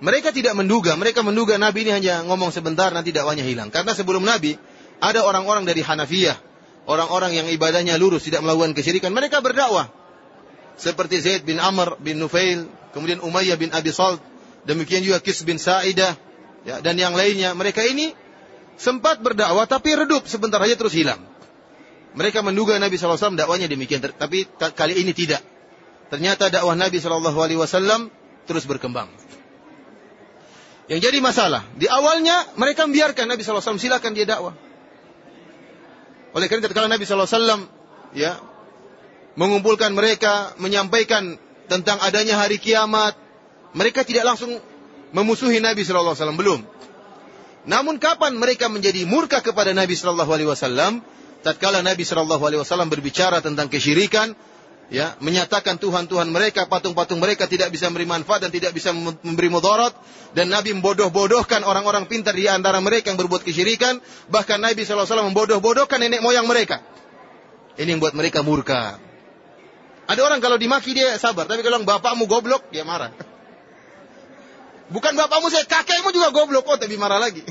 mereka tidak menduga, mereka menduga Nabi ini hanya ngomong sebentar nanti dakwanya hilang. Karena sebelum Nabi ada orang-orang dari Hanafiyah, orang-orang yang ibadahnya lurus, tidak melakukan kesyirikan, mereka berdakwah. Seperti Zaid bin Amr bin Nufail, kemudian Umayyah bin Abi Salt, demikian juga Kis bin Sa'idah, ya, dan yang lainnya. Mereka ini sempat berdakwah tapi redup sebentar saja terus hilang. Mereka menduga Nabi SAW dakwanya demikian, tapi kali ini tidak. Ternyata dakwah Nabi SAW terus berkembang. Yang jadi masalah, di awalnya mereka membiarkan Nabi SAW silakan dia dakwah. Oleh karena itu, kalau Nabi SAW ya mengumpulkan mereka, menyampaikan tentang adanya hari kiamat, mereka tidak langsung memusuhi Nabi Shallallahu Alaihi Wasallam belum. Namun kapan mereka menjadi murka kepada Nabi Shallallahu Alaihi Wasallam? Tatkala Nabi Shallallahu Alaihi Wasallam berbicara tentang kesyirikan, ya menyatakan Tuhan-Tuhan mereka, patung-patung mereka tidak bisa memberi manfaat dan tidak bisa memberi mudarat dan Nabi membodoh-bodohkan orang-orang pintar di antara mereka yang berbuat kesyirikan bahkan Nabi SAW membodoh-bodohkan nenek moyang mereka ini yang buat mereka murka ada orang kalau dimaki dia sabar tapi kalau bapakmu goblok dia marah Bukan bapakmu saya, kakekmu juga goblok. Oh, tapi marah lagi.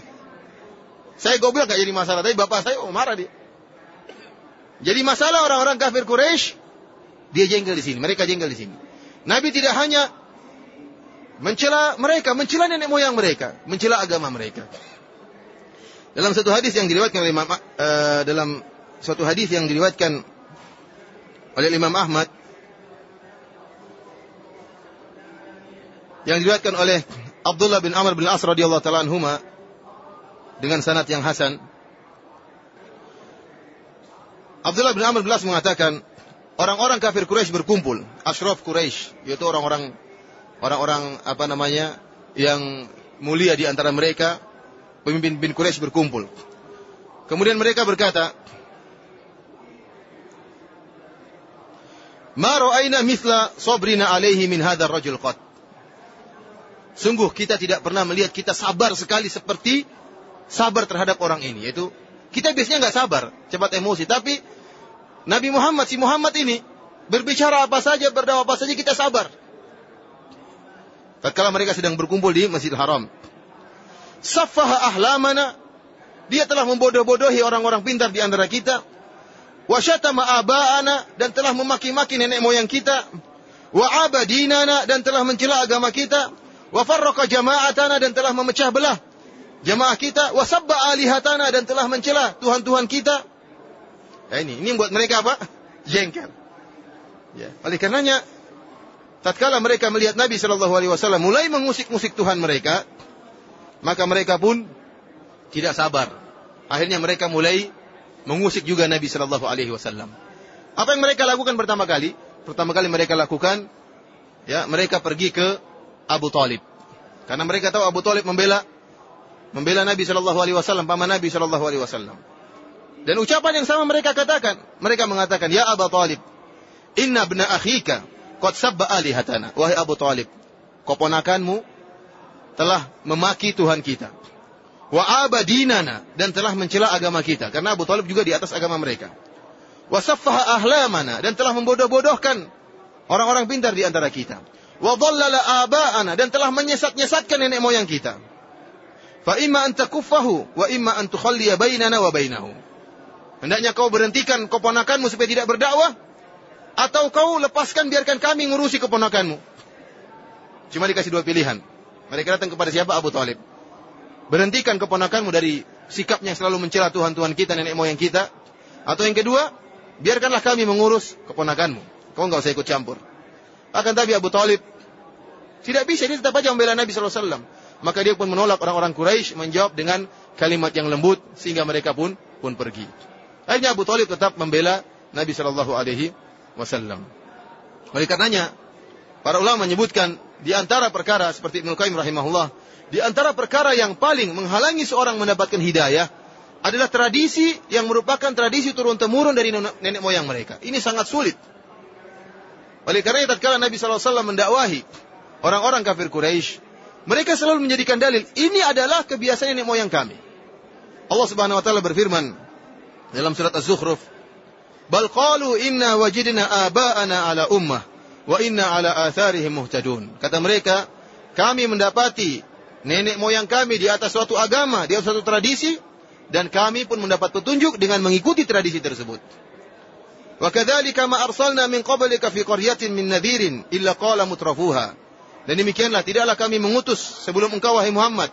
Saya goblok gak jadi masalah, tapi bapak saya oh marah dia. Jadi masalah orang-orang kafir Quraisy, dia jengkel di sini, mereka jengkel di sini. Nabi tidak hanya mencela mereka, mencela nenek moyang mereka, mencela agama mereka. Dalam satu hadis yang diriwayatkan oleh Imam, uh, dalam suatu hadis yang diriwayatkan oleh Imam Ahmad yang diriwayatkan oleh Abdullah bin Amr bin As radhiyallahu taala anhuma dengan sanad yang hasan. Abdullah bin Amr bin As mengatakan, orang-orang kafir Quraisy berkumpul, ashraf Quraisy, yaitu orang-orang orang-orang apa namanya yang mulia di antara mereka, pemimpin bin Quraisy berkumpul. Kemudian mereka berkata, "Ma ra'ayna mithla sabrina alaihi min hadzal rajul qat." Sungguh kita tidak pernah melihat kita sabar sekali seperti sabar terhadap orang ini, yaitu kita biasanya nggak sabar, cepat emosi, tapi Nabi Muhammad si Muhammad ini berbicara apa saja, berdakwah apa saja kita sabar. Tatkala mereka sedang berkumpul di Masjidil Haram. Safaha ahlamana. Dia telah membodoh-bodohi orang-orang pintar di antara kita. Wasyatama aba'ana. Dan telah memaki-maki nenek moyang kita. Wa abadinana. Dan telah mencela agama kita. Wa farraqa jama'atana. Dan telah memecah belah jamaah kita. Wa sabba alihatana. Dan telah mencela Tuhan-Tuhan kita. Ya ini, ini buat mereka apa? Jengkel. Ya. Oleh karenanya, tatkala mereka melihat Nabi Shallallahu Alaihi Wasallam mulai mengusik-musik Tuhan mereka, maka mereka pun tidak sabar. Akhirnya mereka mulai mengusik juga Nabi Shallallahu Alaihi Wasallam. Apa yang mereka lakukan pertama kali? Pertama kali mereka lakukan, ya mereka pergi ke Abu Talib. Karena mereka tahu Abu Talib membela membela Nabi Shallallahu Alaihi Wasallam, paman Nabi Shallallahu Alaihi Wasallam. Dan ucapan yang sama mereka katakan, mereka mengatakan, Ya Abu Talib, Inna bna akhika qad sabba alihatana. Wahai Abu Talib, keponakanmu telah memaki Tuhan kita. Wa abadinana dan telah mencela agama kita karena Abu Talib juga di atas agama mereka. Wa saffaha ahlamana dan telah membodoh-bodohkan orang-orang pintar di antara kita. Wa dan telah menyesat-nyesatkan nenek moyang kita. Fa imma an takuffahu wa imma an. Hendaknya kau berhentikan keponakanmu supaya tidak berdakwah atau kau lepaskan biarkan kami ngurusi keponakanmu. Cuma dikasih dua pilihan. Mereka datang kepada siapa? Abu Talib. Berhentikan keponakanmu dari sikapnya yang selalu mencela Tuhan-Tuhan kita, nenek moyang kita. Atau yang kedua, biarkanlah kami mengurus keponakanmu. Kau enggak usah ikut campur. Akan tapi Abu Talib tidak bisa, dia tetap aja membela Nabi SAW. Maka dia pun menolak orang-orang Quraisy menjawab dengan kalimat yang lembut sehingga mereka pun pun pergi. Akhirnya Abu Talib tetap membela Nabi Shallallahu Alaihi wasallam. Oleh karenanya, para ulama menyebutkan di antara perkara seperti Ibnu Qayyim rahimahullah, di antara perkara yang paling menghalangi seorang mendapatkan hidayah adalah tradisi yang merupakan tradisi turun temurun dari nenek moyang mereka. Ini sangat sulit. Oleh karena tatkala Nabi SAW mendakwahi orang-orang kafir Quraisy, mereka selalu menjadikan dalil ini adalah kebiasaan nenek moyang kami. Allah Subhanahu wa taala berfirman dalam surat Az-Zukhruf, Bal qalu inna wajidna aba'ana ala ummah wa inna ala atharihim muhtadun. Kata mereka, kami mendapati nenek moyang kami di atas suatu agama, di atas suatu tradisi dan kami pun mendapat petunjuk dengan mengikuti tradisi tersebut. Wa kadzalika ma arsalna min qablika fi qaryatin min nadhirin illa qala mutrafuha. Dan demikianlah tidaklah kami mengutus sebelum engkau wahai Muhammad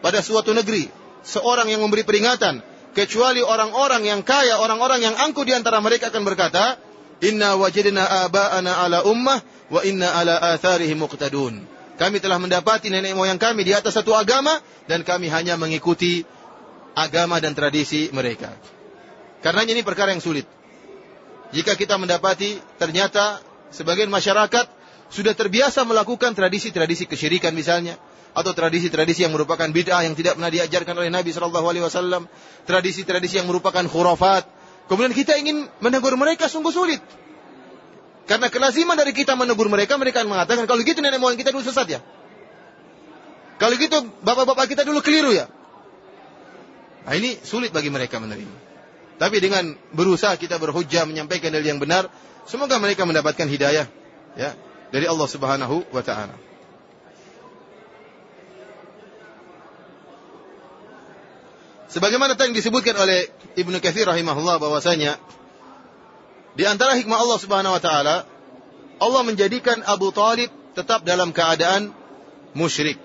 pada suatu negeri seorang yang memberi peringatan kecuali orang-orang yang kaya, orang-orang yang angkuh di antara mereka akan berkata, Inna wajidna aba'ana ala ummah wa inna ala atharihim muqtadun. Kami telah mendapati nenek moyang kami di atas satu agama dan kami hanya mengikuti agama dan tradisi mereka. Karena ini perkara yang sulit. Jika kita mendapati ternyata sebagian masyarakat sudah terbiasa melakukan tradisi-tradisi kesyirikan misalnya, atau tradisi-tradisi yang merupakan bid'ah yang tidak pernah diajarkan oleh Nabi Shallallahu Alaihi Wasallam, tradisi-tradisi yang merupakan khurafat. Kemudian kita ingin menegur mereka sungguh sulit. Karena kelaziman dari kita menegur mereka, mereka akan mengatakan, kalau gitu nenek moyang kita dulu sesat ya. Kalau gitu bapak-bapak kita dulu keliru ya. Nah ini sulit bagi mereka menerima. Tapi dengan berusaha kita berhujah menyampaikan dalil yang benar, semoga mereka mendapatkan hidayah ya dari Allah Subhanahu wa taala. Sebagaimana tadi disebutkan oleh Ibnu Katsir rahimahullah bahwasanya di antara hikmah Allah Subhanahu wa taala Allah menjadikan Abu Talib tetap dalam keadaan musyrik.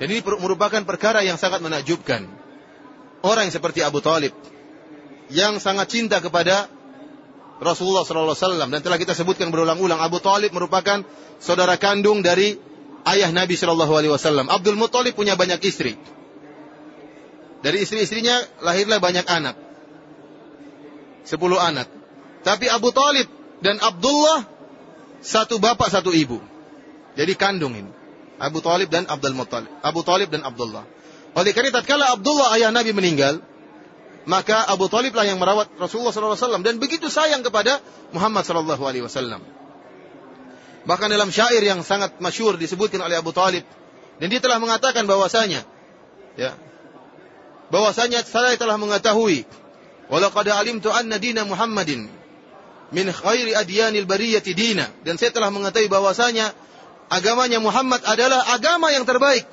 Dan ini merupakan perkara yang sangat menakjubkan. Orang yang seperti Abu Talib yang sangat cinta kepada Rasulullah SAW dan telah kita sebutkan berulang-ulang Abu Talib merupakan saudara kandung dari ayah Nabi SAW. Abdul Muttalib punya banyak istri. Dari istri-istrinya lahirlah banyak anak. Sepuluh anak. Tapi Abu Talib dan Abdullah satu bapak satu ibu. Jadi kandung ini. Abu Talib dan Abdul Muttalib. Abu Talib dan Abdullah. Oleh karena tatkala Abdullah ayah Nabi meninggal, maka Abu Talib lah yang merawat Rasulullah SAW dan begitu sayang kepada Muhammad SAW. Bahkan dalam syair yang sangat masyur disebutkan oleh Abu Talib dan dia telah mengatakan bahwasanya ya bahwasanya saya telah mengetahui walaqad alimtu anna dina Muhammadin min khairi adyanil bariyati dina dan saya telah mengetahui bahwasanya agamanya Muhammad adalah agama yang terbaik.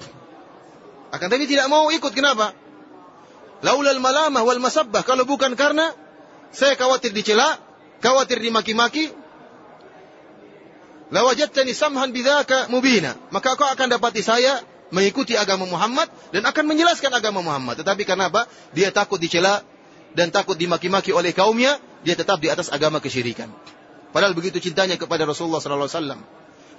Akan tapi tidak mau ikut. Kenapa? Laulal malamah wal masabbah. Kalau bukan karena saya khawatir dicela, khawatir dimaki-maki, lawajadtani samhan bidzaka mubina. Maka kau akan dapati saya mengikuti agama Muhammad dan akan menjelaskan agama Muhammad. Tetapi kenapa? Dia takut dicela dan takut dimaki-maki oleh kaumnya, dia tetap di atas agama kesyirikan. Padahal begitu cintanya kepada Rasulullah sallallahu alaihi wasallam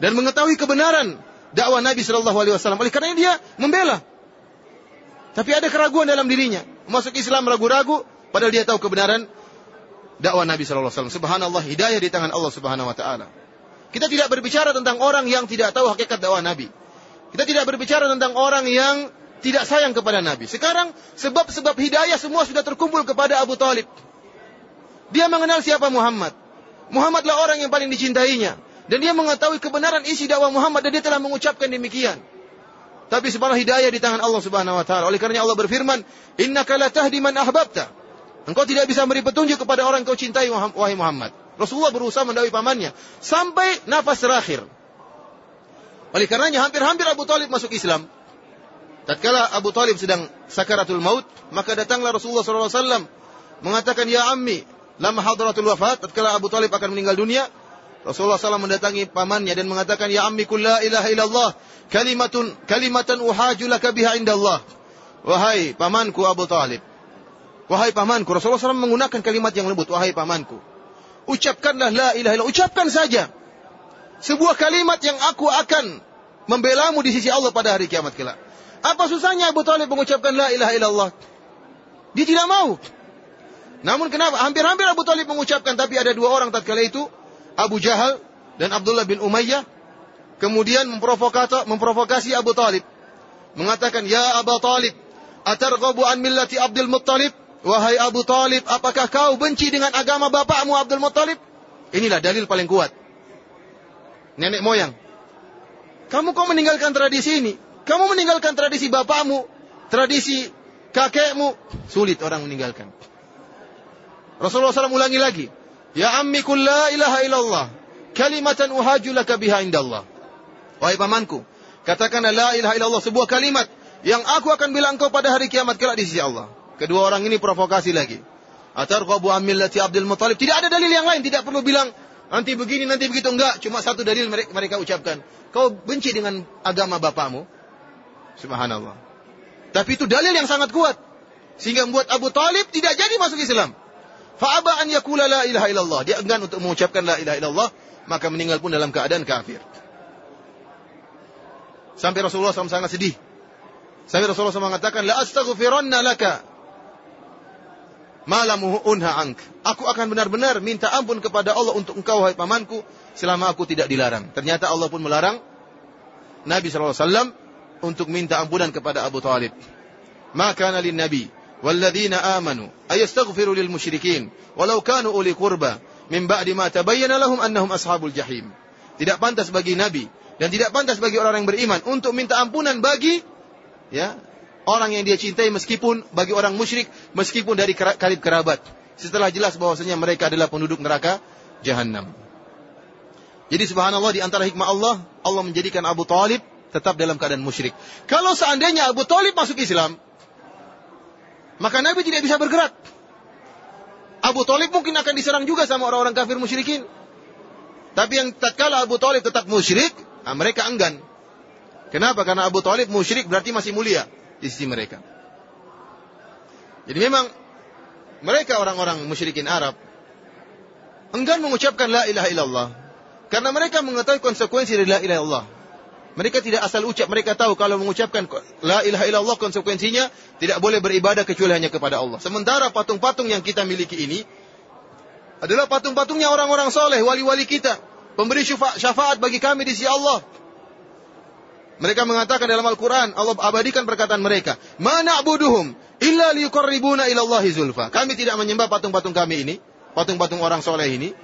dan mengetahui kebenaran dakwah Nabi Shallallahu Alaihi Wasallam. Oleh karena dia membela. Tapi ada keraguan dalam dirinya. Masuk Islam ragu-ragu, padahal dia tahu kebenaran dakwah Nabi Shallallahu Alaihi Wasallam. Subhanallah, hidayah di tangan Allah Subhanahu Wa Taala. Kita tidak berbicara tentang orang yang tidak tahu hakikat dakwah Nabi. Kita tidak berbicara tentang orang yang tidak sayang kepada Nabi. Sekarang sebab-sebab hidayah semua sudah terkumpul kepada Abu Talib. Dia mengenal siapa Muhammad. Muhammadlah orang yang paling dicintainya. Dan dia mengetahui kebenaran isi dakwah Muhammad dan dia telah mengucapkan demikian. Tapi subhanallah hidayah di tangan Allah Subhanahu wa taala. Oleh karena Allah berfirman, "Innaka la tahdi man ahbabta." Engkau tidak bisa memberi petunjuk kepada orang yang kau cintai wahai Muhammad. Rasulullah berusaha mendakwahi pamannya sampai nafas terakhir. Oleh karenanya hampir-hampir Abu Talib masuk Islam. Tatkala Abu Talib sedang sakaratul maut, maka datanglah Rasulullah SAW mengatakan, Ya ammi, lama hadratul wafat, tatkala Abu Talib akan meninggal dunia, Rasulullah SAW mendatangi pamannya dan mengatakan, Ya ammi la ilaha illallah, kalimatun kalimatan uhaju laka biha indallah. Wahai pamanku Abu Talib. Wahai pamanku, Rasulullah SAW menggunakan kalimat yang lembut. Wahai pamanku. Ucapkanlah la ilaha illallah. Ucapkan saja. Sebuah kalimat yang aku akan membelamu di sisi Allah pada hari kiamat kelak. Apa susahnya Abu Talib mengucapkan la ilaha illallah? Dia tidak mau. Namun kenapa? Hampir-hampir Abu Talib mengucapkan, tapi ada dua orang tatkala itu Abu Jahal dan Abdullah bin Umayyah kemudian memprovokasi Abu Talib. Mengatakan ya Abu Talib atarghabu an millati Abdul Muttalib? Wahai Abu Talib apakah kau benci dengan agama bapakmu Abdul Muttalib? Inilah dalil paling kuat. Nenek moyang kamu kau meninggalkan tradisi ini? Kamu meninggalkan tradisi bapakmu tradisi kakekmu? Sulit orang meninggalkan. Rasulullah SAW ulangi lagi Ya ammi kul la ilaha illallah. Kalimatan uhaju laka biha indallah. Wahai pamanku, katakanlah la ilaha illallah sebuah kalimat yang aku akan bilang kau pada hari kiamat kelak di sisi Allah. Kedua orang ini provokasi lagi. Atarqabu an millati Abdul Muthalib. Tidak ada dalil yang lain, tidak perlu bilang nanti begini, nanti begitu enggak, cuma satu dalil mereka, mereka ucapkan. Kau benci dengan agama bapamu? Subhanallah. Tapi itu dalil yang sangat kuat. Sehingga membuat Abu Talib tidak jadi masuk Islam. Fa'aba an yakula la ilaha illallah. Dia enggan untuk mengucapkan la ilaha illallah, maka meninggal pun dalam keadaan kafir. Sampai Rasulullah SAW sangat sedih. Sampai Rasulullah SAW mengatakan, La astaghfiranna laka malamu unha ank. Aku akan benar-benar minta ampun kepada Allah untuk engkau, hai pamanku, selama aku tidak dilarang. Ternyata Allah pun melarang Nabi SAW untuk minta ampunan kepada Abu Talib. Maka nalin Nabi والذين آمنوا أن يستغفروا للمشركين ولو كانوا أولي قربى من بعد ما تبين لهم أنهم أصحاب الجحيم tidak pantas bagi nabi dan tidak pantas bagi orang yang beriman untuk minta ampunan bagi ya orang yang dia cintai meskipun bagi orang musyrik meskipun dari karib kerabat setelah jelas bahwasanya mereka adalah penduduk neraka jahanam jadi subhanallah di antara hikmah Allah Allah menjadikan Abu Talib tetap dalam keadaan musyrik kalau seandainya Abu Talib masuk Islam maka Nabi tidak bisa bergerak. Abu Talib mungkin akan diserang juga sama orang-orang kafir musyrikin. Tapi yang tatkala Abu Talib tetap musyrik, nah mereka enggan. Kenapa? Karena Abu Talib musyrik berarti masih mulia di sisi mereka. Jadi memang mereka orang-orang musyrikin Arab enggan mengucapkan la ilaha illallah karena mereka mengetahui konsekuensi dari la ilaha illallah. Mereka tidak asal ucap, mereka tahu kalau mengucapkan la ilaha illallah konsekuensinya tidak boleh beribadah kecuali hanya kepada Allah. Sementara patung-patung yang kita miliki ini adalah patung-patungnya orang-orang soleh, wali-wali kita. Pemberi syafaat bagi kami di sisi Allah. Mereka mengatakan dalam Al-Quran, Allah abadikan perkataan mereka. Mana abuduhum illa liyukarribuna ilallahi zulfa. Kami tidak menyembah patung-patung kami ini, patung-patung orang soleh ini,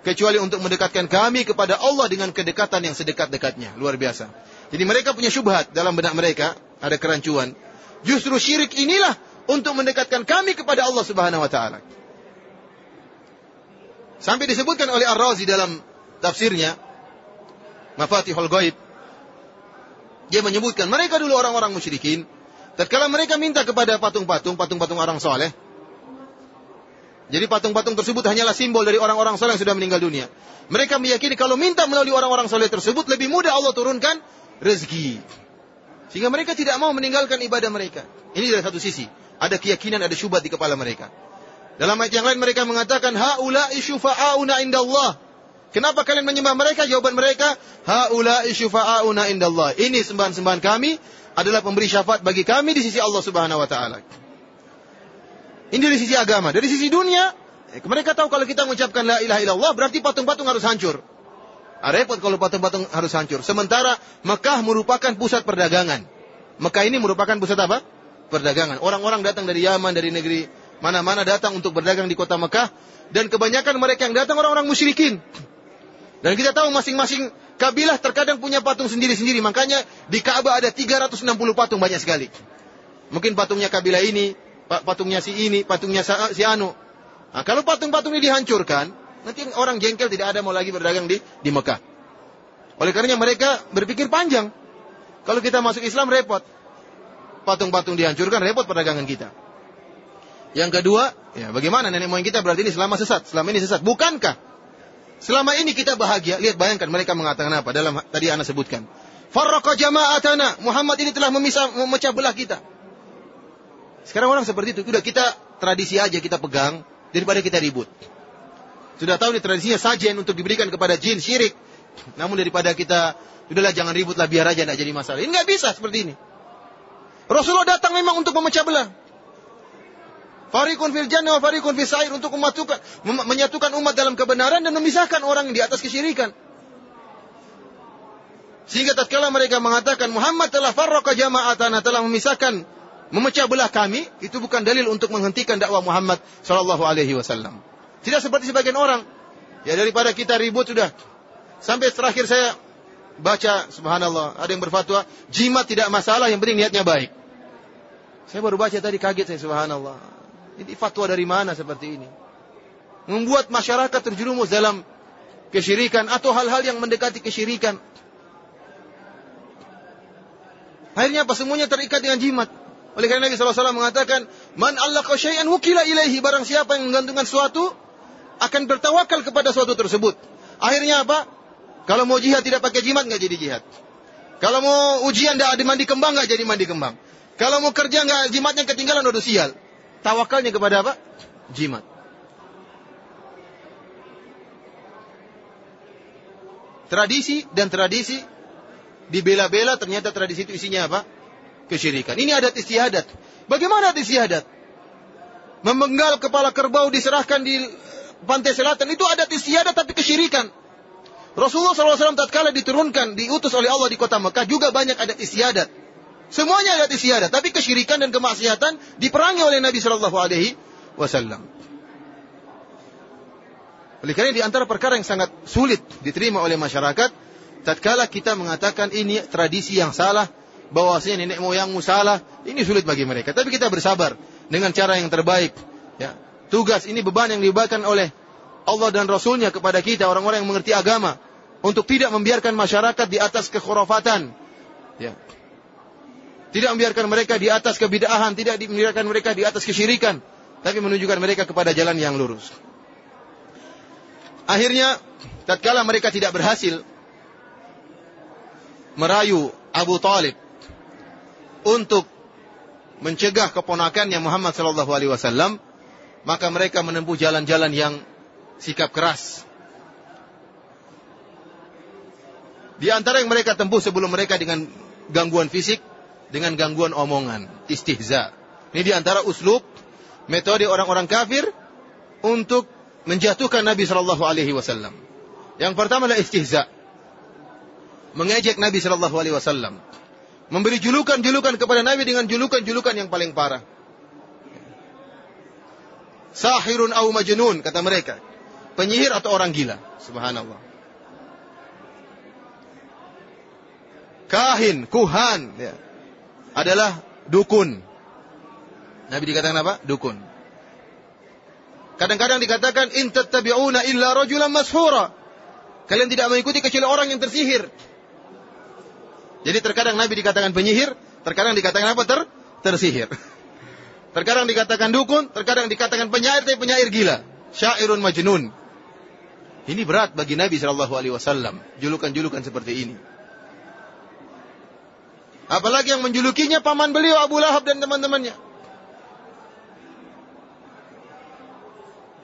kecuali untuk mendekatkan kami kepada Allah dengan kedekatan yang sedekat-dekatnya. Luar biasa. Jadi mereka punya syubhat dalam benak mereka, ada kerancuan. Justru syirik inilah untuk mendekatkan kami kepada Allah Subhanahu wa taala. Sampai disebutkan oleh Ar-Razi dalam tafsirnya Mafatihul Ghaib dia menyebutkan mereka dulu orang-orang musyrikin. Tatkala mereka minta kepada patung-patung, patung-patung orang soleh. Jadi patung-patung tersebut hanyalah simbol dari orang-orang soleh yang sudah meninggal dunia. Mereka meyakini kalau minta melalui orang-orang soleh tersebut lebih mudah Allah turunkan rezeki. Sehingga mereka tidak mau meninggalkan ibadah mereka. Ini dari satu sisi. Ada keyakinan, ada syubhat di kepala mereka. Dalam ayat yang lain mereka mengatakan, Ha'ula'i syufa'auna indallah. Kenapa kalian menyembah mereka? Jawaban mereka, haula'i syufa'auna indallah. Ini sembahan-sembahan kami adalah pemberi syafaat bagi kami di sisi Allah Subhanahu wa taala. Ini dari sisi agama, dari sisi dunia, eh, mereka tahu kalau kita mengucapkan la ilaha illallah berarti patung-patung harus hancur. Ah, repot kalau patung-patung harus hancur. Sementara Mekah merupakan pusat perdagangan. Mekah ini merupakan pusat apa? Perdagangan. Orang-orang datang dari Yaman, dari negeri mana-mana datang untuk berdagang di kota Mekah. Dan kebanyakan mereka yang datang orang-orang musyrikin. Dan kita tahu masing-masing kabilah terkadang punya patung sendiri-sendiri. Makanya di Ka'bah ada 360 patung banyak sekali. Mungkin patungnya kabilah ini, patungnya si ini, patungnya si anu. Nah, kalau patung-patung ini dihancurkan, nanti orang jengkel tidak ada mau lagi berdagang di di Mekah. Oleh karenanya mereka berpikir panjang. Kalau kita masuk Islam repot. Patung-patung dihancurkan repot perdagangan kita. Yang kedua, ya bagaimana nenek moyang kita berarti ini selama sesat, selama ini sesat. Bukankah Selama ini kita bahagia. Lihat bayangkan mereka mengatakan apa dalam tadi Anda sebutkan. Farraqa jama'atana. Muhammad ini telah memisah memecah belah kita. Sekarang orang seperti itu. Sudah kita tradisi aja kita pegang daripada kita ribut. Sudah tahu nih tradisinya sajen untuk diberikan kepada jin syirik. Namun daripada kita udahlah jangan ribut lah biar aja tidak jadi masalah. Ini nggak bisa seperti ini. Rasulullah datang memang untuk memecah belah. Farikun fil jannah wa farikun sa'ir untuk menyatukan umat dalam kebenaran dan memisahkan orang di atas kesyirikan. Sehingga tatkala mereka mengatakan Muhammad telah farraqa jama'atana telah memisahkan memecah belah kami, itu bukan dalil untuk menghentikan dakwah Muhammad sallallahu alaihi wasallam. Tidak seperti sebagian orang. Ya daripada kita ribut sudah. Sampai terakhir saya baca subhanallah, ada yang berfatwa, jimat tidak masalah, yang penting niatnya baik. Saya baru baca tadi kaget saya subhanallah. Ini fatwa dari mana seperti ini? Membuat masyarakat terjerumus dalam kesyirikan atau hal-hal yang mendekati kesyirikan. Akhirnya apa? Semuanya terikat dengan jimat. Oleh karena Nabi SAW mengatakan, Man Allah syai'an wukila ilaihi. Barang siapa yang menggantungkan suatu, akan bertawakal kepada suatu tersebut. Akhirnya apa? Kalau mau jihad tidak pakai jimat, nggak jadi jihad. Kalau mau ujian tidak mandi kembang, nggak jadi mandi kembang. Kalau mau kerja nggak jimatnya ketinggalan, udah sial tawakalnya kepada apa? Jimat. Tradisi dan tradisi dibela-bela ternyata tradisi itu isinya apa? Kesyirikan. Ini adat istiadat. Bagaimana adat istiadat? Memenggal kepala kerbau diserahkan di pantai selatan itu adat istiadat tapi kesyirikan. Rasulullah SAW tatkala diturunkan, diutus oleh Allah di kota Mekah juga banyak adat istiadat. Semuanya ada istiadat, tapi kesyirikan dan kemaksiatan diperangi oleh Nabi Shallallahu Alaihi Wasallam. Oleh karena di antara perkara yang sangat sulit diterima oleh masyarakat, tatkala kita mengatakan ini tradisi yang salah, bahwasanya nenek moyangmu salah, ini sulit bagi mereka. Tapi kita bersabar dengan cara yang terbaik. Ya. Tugas ini beban yang dibebankan oleh Allah dan Rasulnya kepada kita, orang-orang yang mengerti agama, untuk tidak membiarkan masyarakat di atas kekhurafatan. Ya. Tidak membiarkan mereka di atas kebidahan, tidak membiarkan mereka di atas kesyirikan, tapi menunjukkan mereka kepada jalan yang lurus. Akhirnya, tatkala mereka tidak berhasil merayu Abu Talib untuk mencegah keponakannya Muhammad Sallallahu Alaihi Wasallam, maka mereka menempuh jalan-jalan yang sikap keras. Di antara yang mereka tempuh sebelum mereka dengan gangguan fisik, dengan gangguan omongan, istihza. Ini di antara uslub metode orang-orang kafir untuk menjatuhkan Nabi Shallallahu Alaihi Wasallam. Yang pertama adalah istihza, mengejek Nabi Shallallahu Alaihi Wasallam. Memberi julukan-julukan kepada Nabi dengan julukan-julukan yang paling parah. Sahirun au majnun kata mereka. Penyihir atau orang gila. Subhanallah. Kahin, kuhan ya. adalah dukun. Nabi dikatakan apa? Dukun. Kadang-kadang dikatakan in tattabi'una illa rajulan mashura. Kalian tidak mengikuti kecuali orang yang tersihir. Jadi terkadang Nabi dikatakan penyihir, terkadang dikatakan apa? Ter tersihir. Terkadang dikatakan dukun, terkadang dikatakan penyair tapi penyair gila. Syairun majnun. Ini berat bagi Nabi Shallallahu Alaihi Wasallam. Julukan-julukan seperti ini. Apalagi yang menjulukinya paman beliau Abu Lahab dan teman-temannya.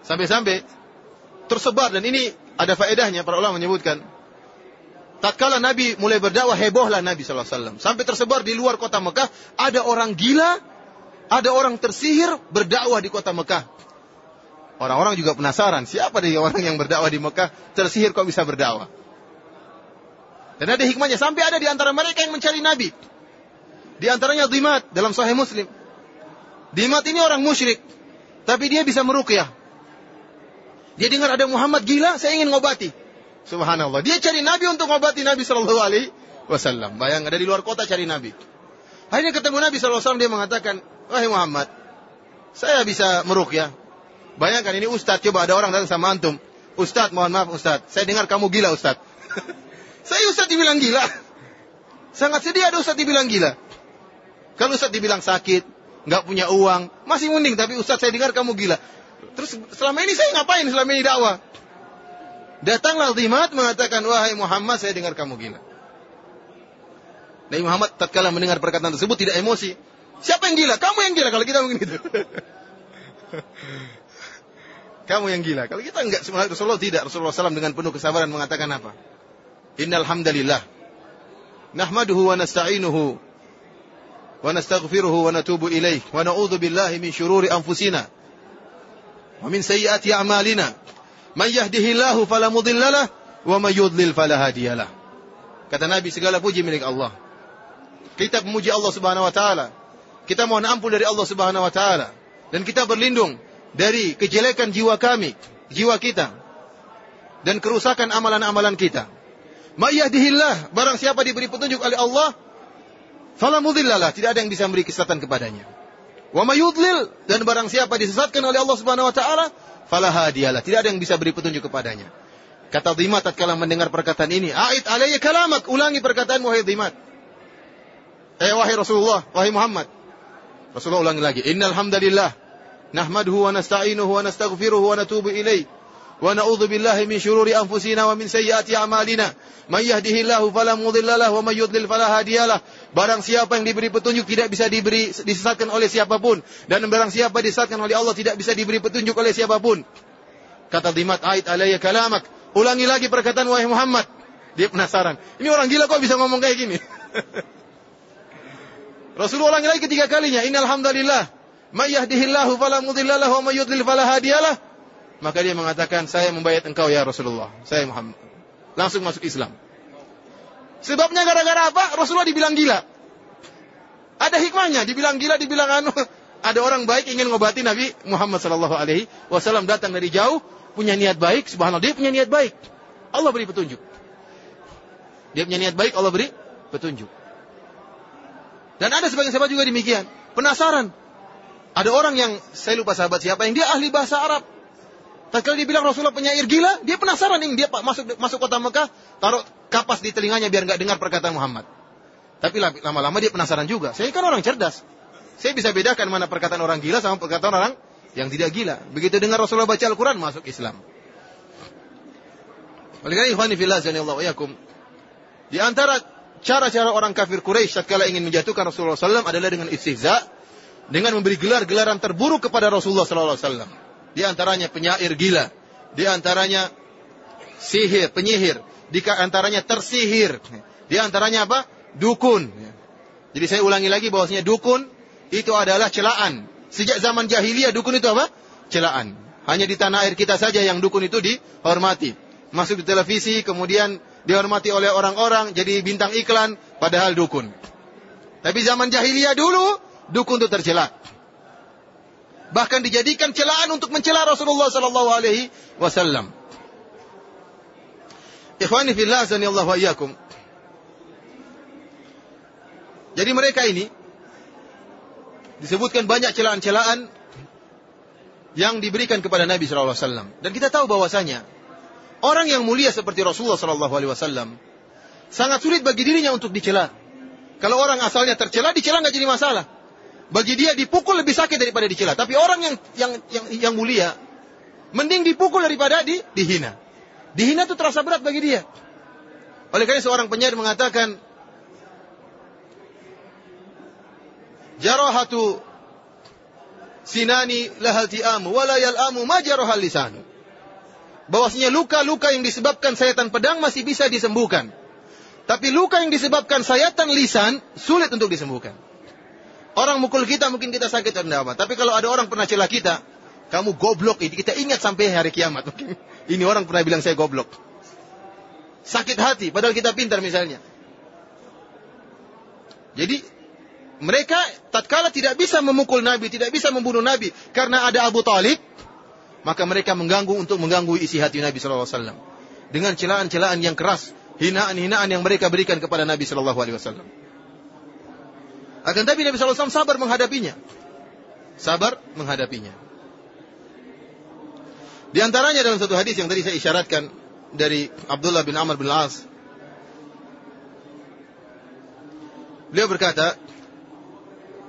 Sampai-sampai tersebar dan ini ada faedahnya para ulama menyebutkan. Tatkala Nabi mulai berdakwah hebohlah Nabi Shallallahu Alaihi Wasallam sampai tersebar di luar kota Mekah ada orang gila ada orang tersihir berdakwah di kota Mekah. Orang-orang juga penasaran, siapa dia orang yang berdakwah di Mekah, tersihir kok bisa berdakwah. Dan ada hikmahnya, sampai ada di antara mereka yang mencari Nabi. Di antaranya Dimat dalam Sahih Muslim. Dimat ini orang musyrik, tapi dia bisa meruqyah. Dia dengar ada Muhammad gila, saya ingin ngobati. Subhanallah. Dia cari Nabi untuk ngobati Nabi Shallallahu Alaihi Wasallam. Bayang ada di luar kota cari Nabi. Akhirnya ketemu Nabi SAW dia mengatakan, Wahai Muhammad, saya bisa meruqyah. Bayangkan ini Ustadz, coba ada orang datang sama antum. Ustadz, mohon maaf Ustadz, saya dengar kamu gila Ustadz. saya Ustadz dibilang gila. Sangat sedih ada Ustadz dibilang gila. Kalau Ustadz dibilang sakit, nggak punya uang, masih mending. Tapi Ustadz saya dengar kamu gila. Terus selama ini saya ngapain selama ini dakwah? Datanglah Zimat mengatakan, wahai Muhammad, saya dengar kamu gila. Nabi Muhammad tatkala mendengar perkataan tersebut tidak emosi. Siapa yang gila? Kamu yang gila kalau kita mungkin itu. Kamu yang gila. Kalau kita enggak, Rasulullah tidak. Rasulullah SAW dengan penuh kesabaran mengatakan apa? Innal hamdalillah. Nahmaduhu wa nasta'inuhu. Wa nastaghfiruhu wa natubu ilaih. Wa na'udhu billahi min syururi anfusina. Wa min sayyiati a'malina. Man yahdihillahu falamudillalah. Wa man yudlil falahadiyalah. Kata Nabi segala puji milik Allah. Kita memuji Allah Subhanahu wa taala. Kita mohon ampun dari Allah Subhanahu wa taala dan kita berlindung dari kejelekan jiwa kami, jiwa kita dan kerusakan amalan-amalan kita. Ma'yahdihillah, barang siapa diberi petunjuk oleh Allah, fala mudhillalah, tidak ada yang bisa memberi kesesatan kepadanya. Wa mayudlil dan barang siapa disesatkan oleh Allah Subhanahu wa taala, fala hadiyalah, tidak ada yang bisa beri petunjuk kepadanya. Kata Dhimat tatkala mendengar perkataan ini, "A'id alayya kalamak," ulangi perkataan wahai Dhimat. Eh wahai Rasulullah, wahai Muhammad. Rasulullah ulangi lagi. Innal hamdalillah nahmaduhu wa nasta'inuhu wa nastaghfiruhu wa natubu ilaih. Wa na'udzu billahi min syururi anfusina wa min sayyiati a'malina. May yahdihillahu fala mudhillalah wa may yudlil fala hadiyalah. Barang siapa yang diberi petunjuk tidak bisa diberi disesatkan oleh siapa pun dan barang siapa disesatkan oleh Allah tidak bisa diberi petunjuk oleh siapa pun. Kata Dimat ait alayya kalamak. Ulangi lagi perkataan wahai Muhammad. Dia penasaran. Ini orang gila kok bisa ngomong kayak gini? Rasulullah ulangi lagi ketiga kalinya, Innal hamdalillah, may yahdihillahu wa may yudlil. Maka dia mengatakan, saya membayar engkau ya Rasulullah. Saya Muhammad. Langsung masuk Islam. Sebabnya gara-gara apa? Rasulullah dibilang gila. Ada hikmahnya, dibilang gila, dibilang anu. Ada orang baik ingin ngobati Nabi Muhammad sallallahu alaihi wasallam datang dari jauh, punya niat baik, subhanallah dia punya niat baik. Allah beri petunjuk. Dia punya niat baik, Allah beri petunjuk. Dan ada sebagian sahabat juga demikian. Penasaran. Ada orang yang, saya lupa sahabat siapa, yang dia ahli bahasa Arab. Tatkala dia bilang Rasulullah penyair gila, dia penasaran nih, dia masuk masuk kota Mekah, taruh kapas di telinganya biar nggak dengar perkataan Muhammad. Tapi lama-lama dia penasaran juga. Saya kan orang cerdas. Saya bisa bedakan mana perkataan orang gila sama perkataan orang yang tidak gila. Begitu dengar Rasulullah baca Al-Quran, masuk Islam. Oleh karena ikhwani fillah, di antara cara-cara orang kafir Quraisy tatkala ingin menjatuhkan Rasulullah SAW adalah dengan istihza, dengan memberi gelar-gelaran terburuk kepada Rasulullah SAW. Di antaranya penyair gila, di antaranya sihir, penyihir, di antaranya tersihir, di antaranya apa? Dukun. Jadi saya ulangi lagi bahwasanya dukun itu adalah celaan. Sejak zaman jahiliyah dukun itu apa? Celaan. Hanya di tanah air kita saja yang dukun itu dihormati. Masuk di televisi, kemudian dihormati oleh orang-orang, jadi bintang iklan, padahal dukun. Tapi zaman jahiliyah dulu, dukun itu tercela. Bahkan dijadikan celaan untuk mencela Rasulullah sallallahu alaihi wasallam. Ikhwani fillah Allah wa iyyakum. Jadi mereka ini disebutkan banyak celaan-celaan yang diberikan kepada Nabi sallallahu alaihi wasallam. Dan kita tahu bahwasanya orang yang mulia seperti Rasulullah sallallahu alaihi wasallam sangat sulit bagi dirinya untuk dicela. Kalau orang asalnya tercela, dicela nggak jadi masalah. Bagi dia dipukul lebih sakit daripada dicela. Tapi orang yang yang yang, yang mulia, mending dipukul daripada di, dihina. Dihina itu terasa berat bagi dia. Oleh karena seorang penyair mengatakan, jarahatu sinani lahal ti'amu wala yal'amu ma jarahal lisanu. Bahwasanya luka-luka yang disebabkan sayatan pedang masih bisa disembuhkan. Tapi luka yang disebabkan sayatan lisan sulit untuk disembuhkan. Orang mukul kita mungkin kita sakit atau apa. Tapi kalau ada orang pernah celah kita, kamu goblok ini kita ingat sampai hari kiamat. Mungkin ini orang pernah bilang saya goblok. Sakit hati padahal kita pintar misalnya. Jadi mereka tatkala tidak bisa memukul Nabi, tidak bisa membunuh Nabi karena ada Abu Talib, maka mereka mengganggu untuk mengganggu isi hati Nabi SAW. Dengan celaan-celaan yang keras, hinaan-hinaan yang mereka berikan kepada Nabi Wasallam. Akan tapi Nabi Wasallam sabar menghadapinya, sabar menghadapinya. Di antaranya dalam satu hadis yang tadi saya isyaratkan dari Abdullah bin Amr bin Al-As. Beliau berkata,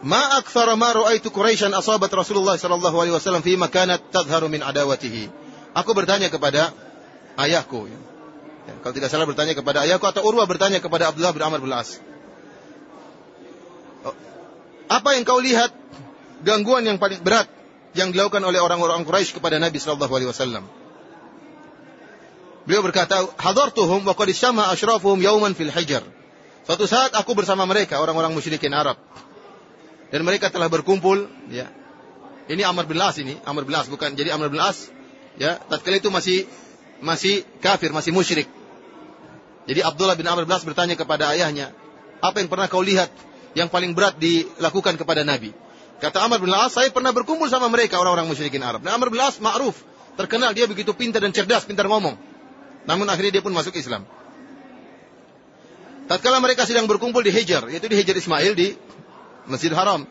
"Ma akthara ma ra'aitu Quraisyan asabat Rasulullah sallallahu alaihi wasallam fi makanat tadhharu min adawatihi." Aku bertanya kepada ayahku, Ya, kalau tidak salah bertanya kepada ayahku atau Urwah bertanya kepada Abdullah bin Amr bin As. Oh, apa yang kau lihat gangguan yang paling berat yang dilakukan oleh orang-orang Quraisy kepada Nabi sallallahu alaihi wasallam? Beliau berkata, "Hadartuhum wa qad syama ashrafuhum yawman fil hijr." Suatu saat aku bersama mereka orang-orang musyrikin Arab. Dan mereka telah berkumpul, ya. Ini Amr bin As ini, Amr bin As bukan jadi Amr bin As, ya. Tatkala itu masih masih kafir, masih musyrik. Jadi Abdullah bin Amr bin As bertanya kepada ayahnya, apa yang pernah kau lihat yang paling berat dilakukan kepada Nabi? Kata Amr bin As, saya pernah berkumpul sama mereka orang-orang musyrikin Arab. Dan Amr bin As ma'ruf, terkenal dia begitu pintar dan cerdas, pintar ngomong. Namun akhirnya dia pun masuk Islam. Tatkala mereka sedang berkumpul di Hijr, yaitu di Hijr Ismail di Masjid Haram.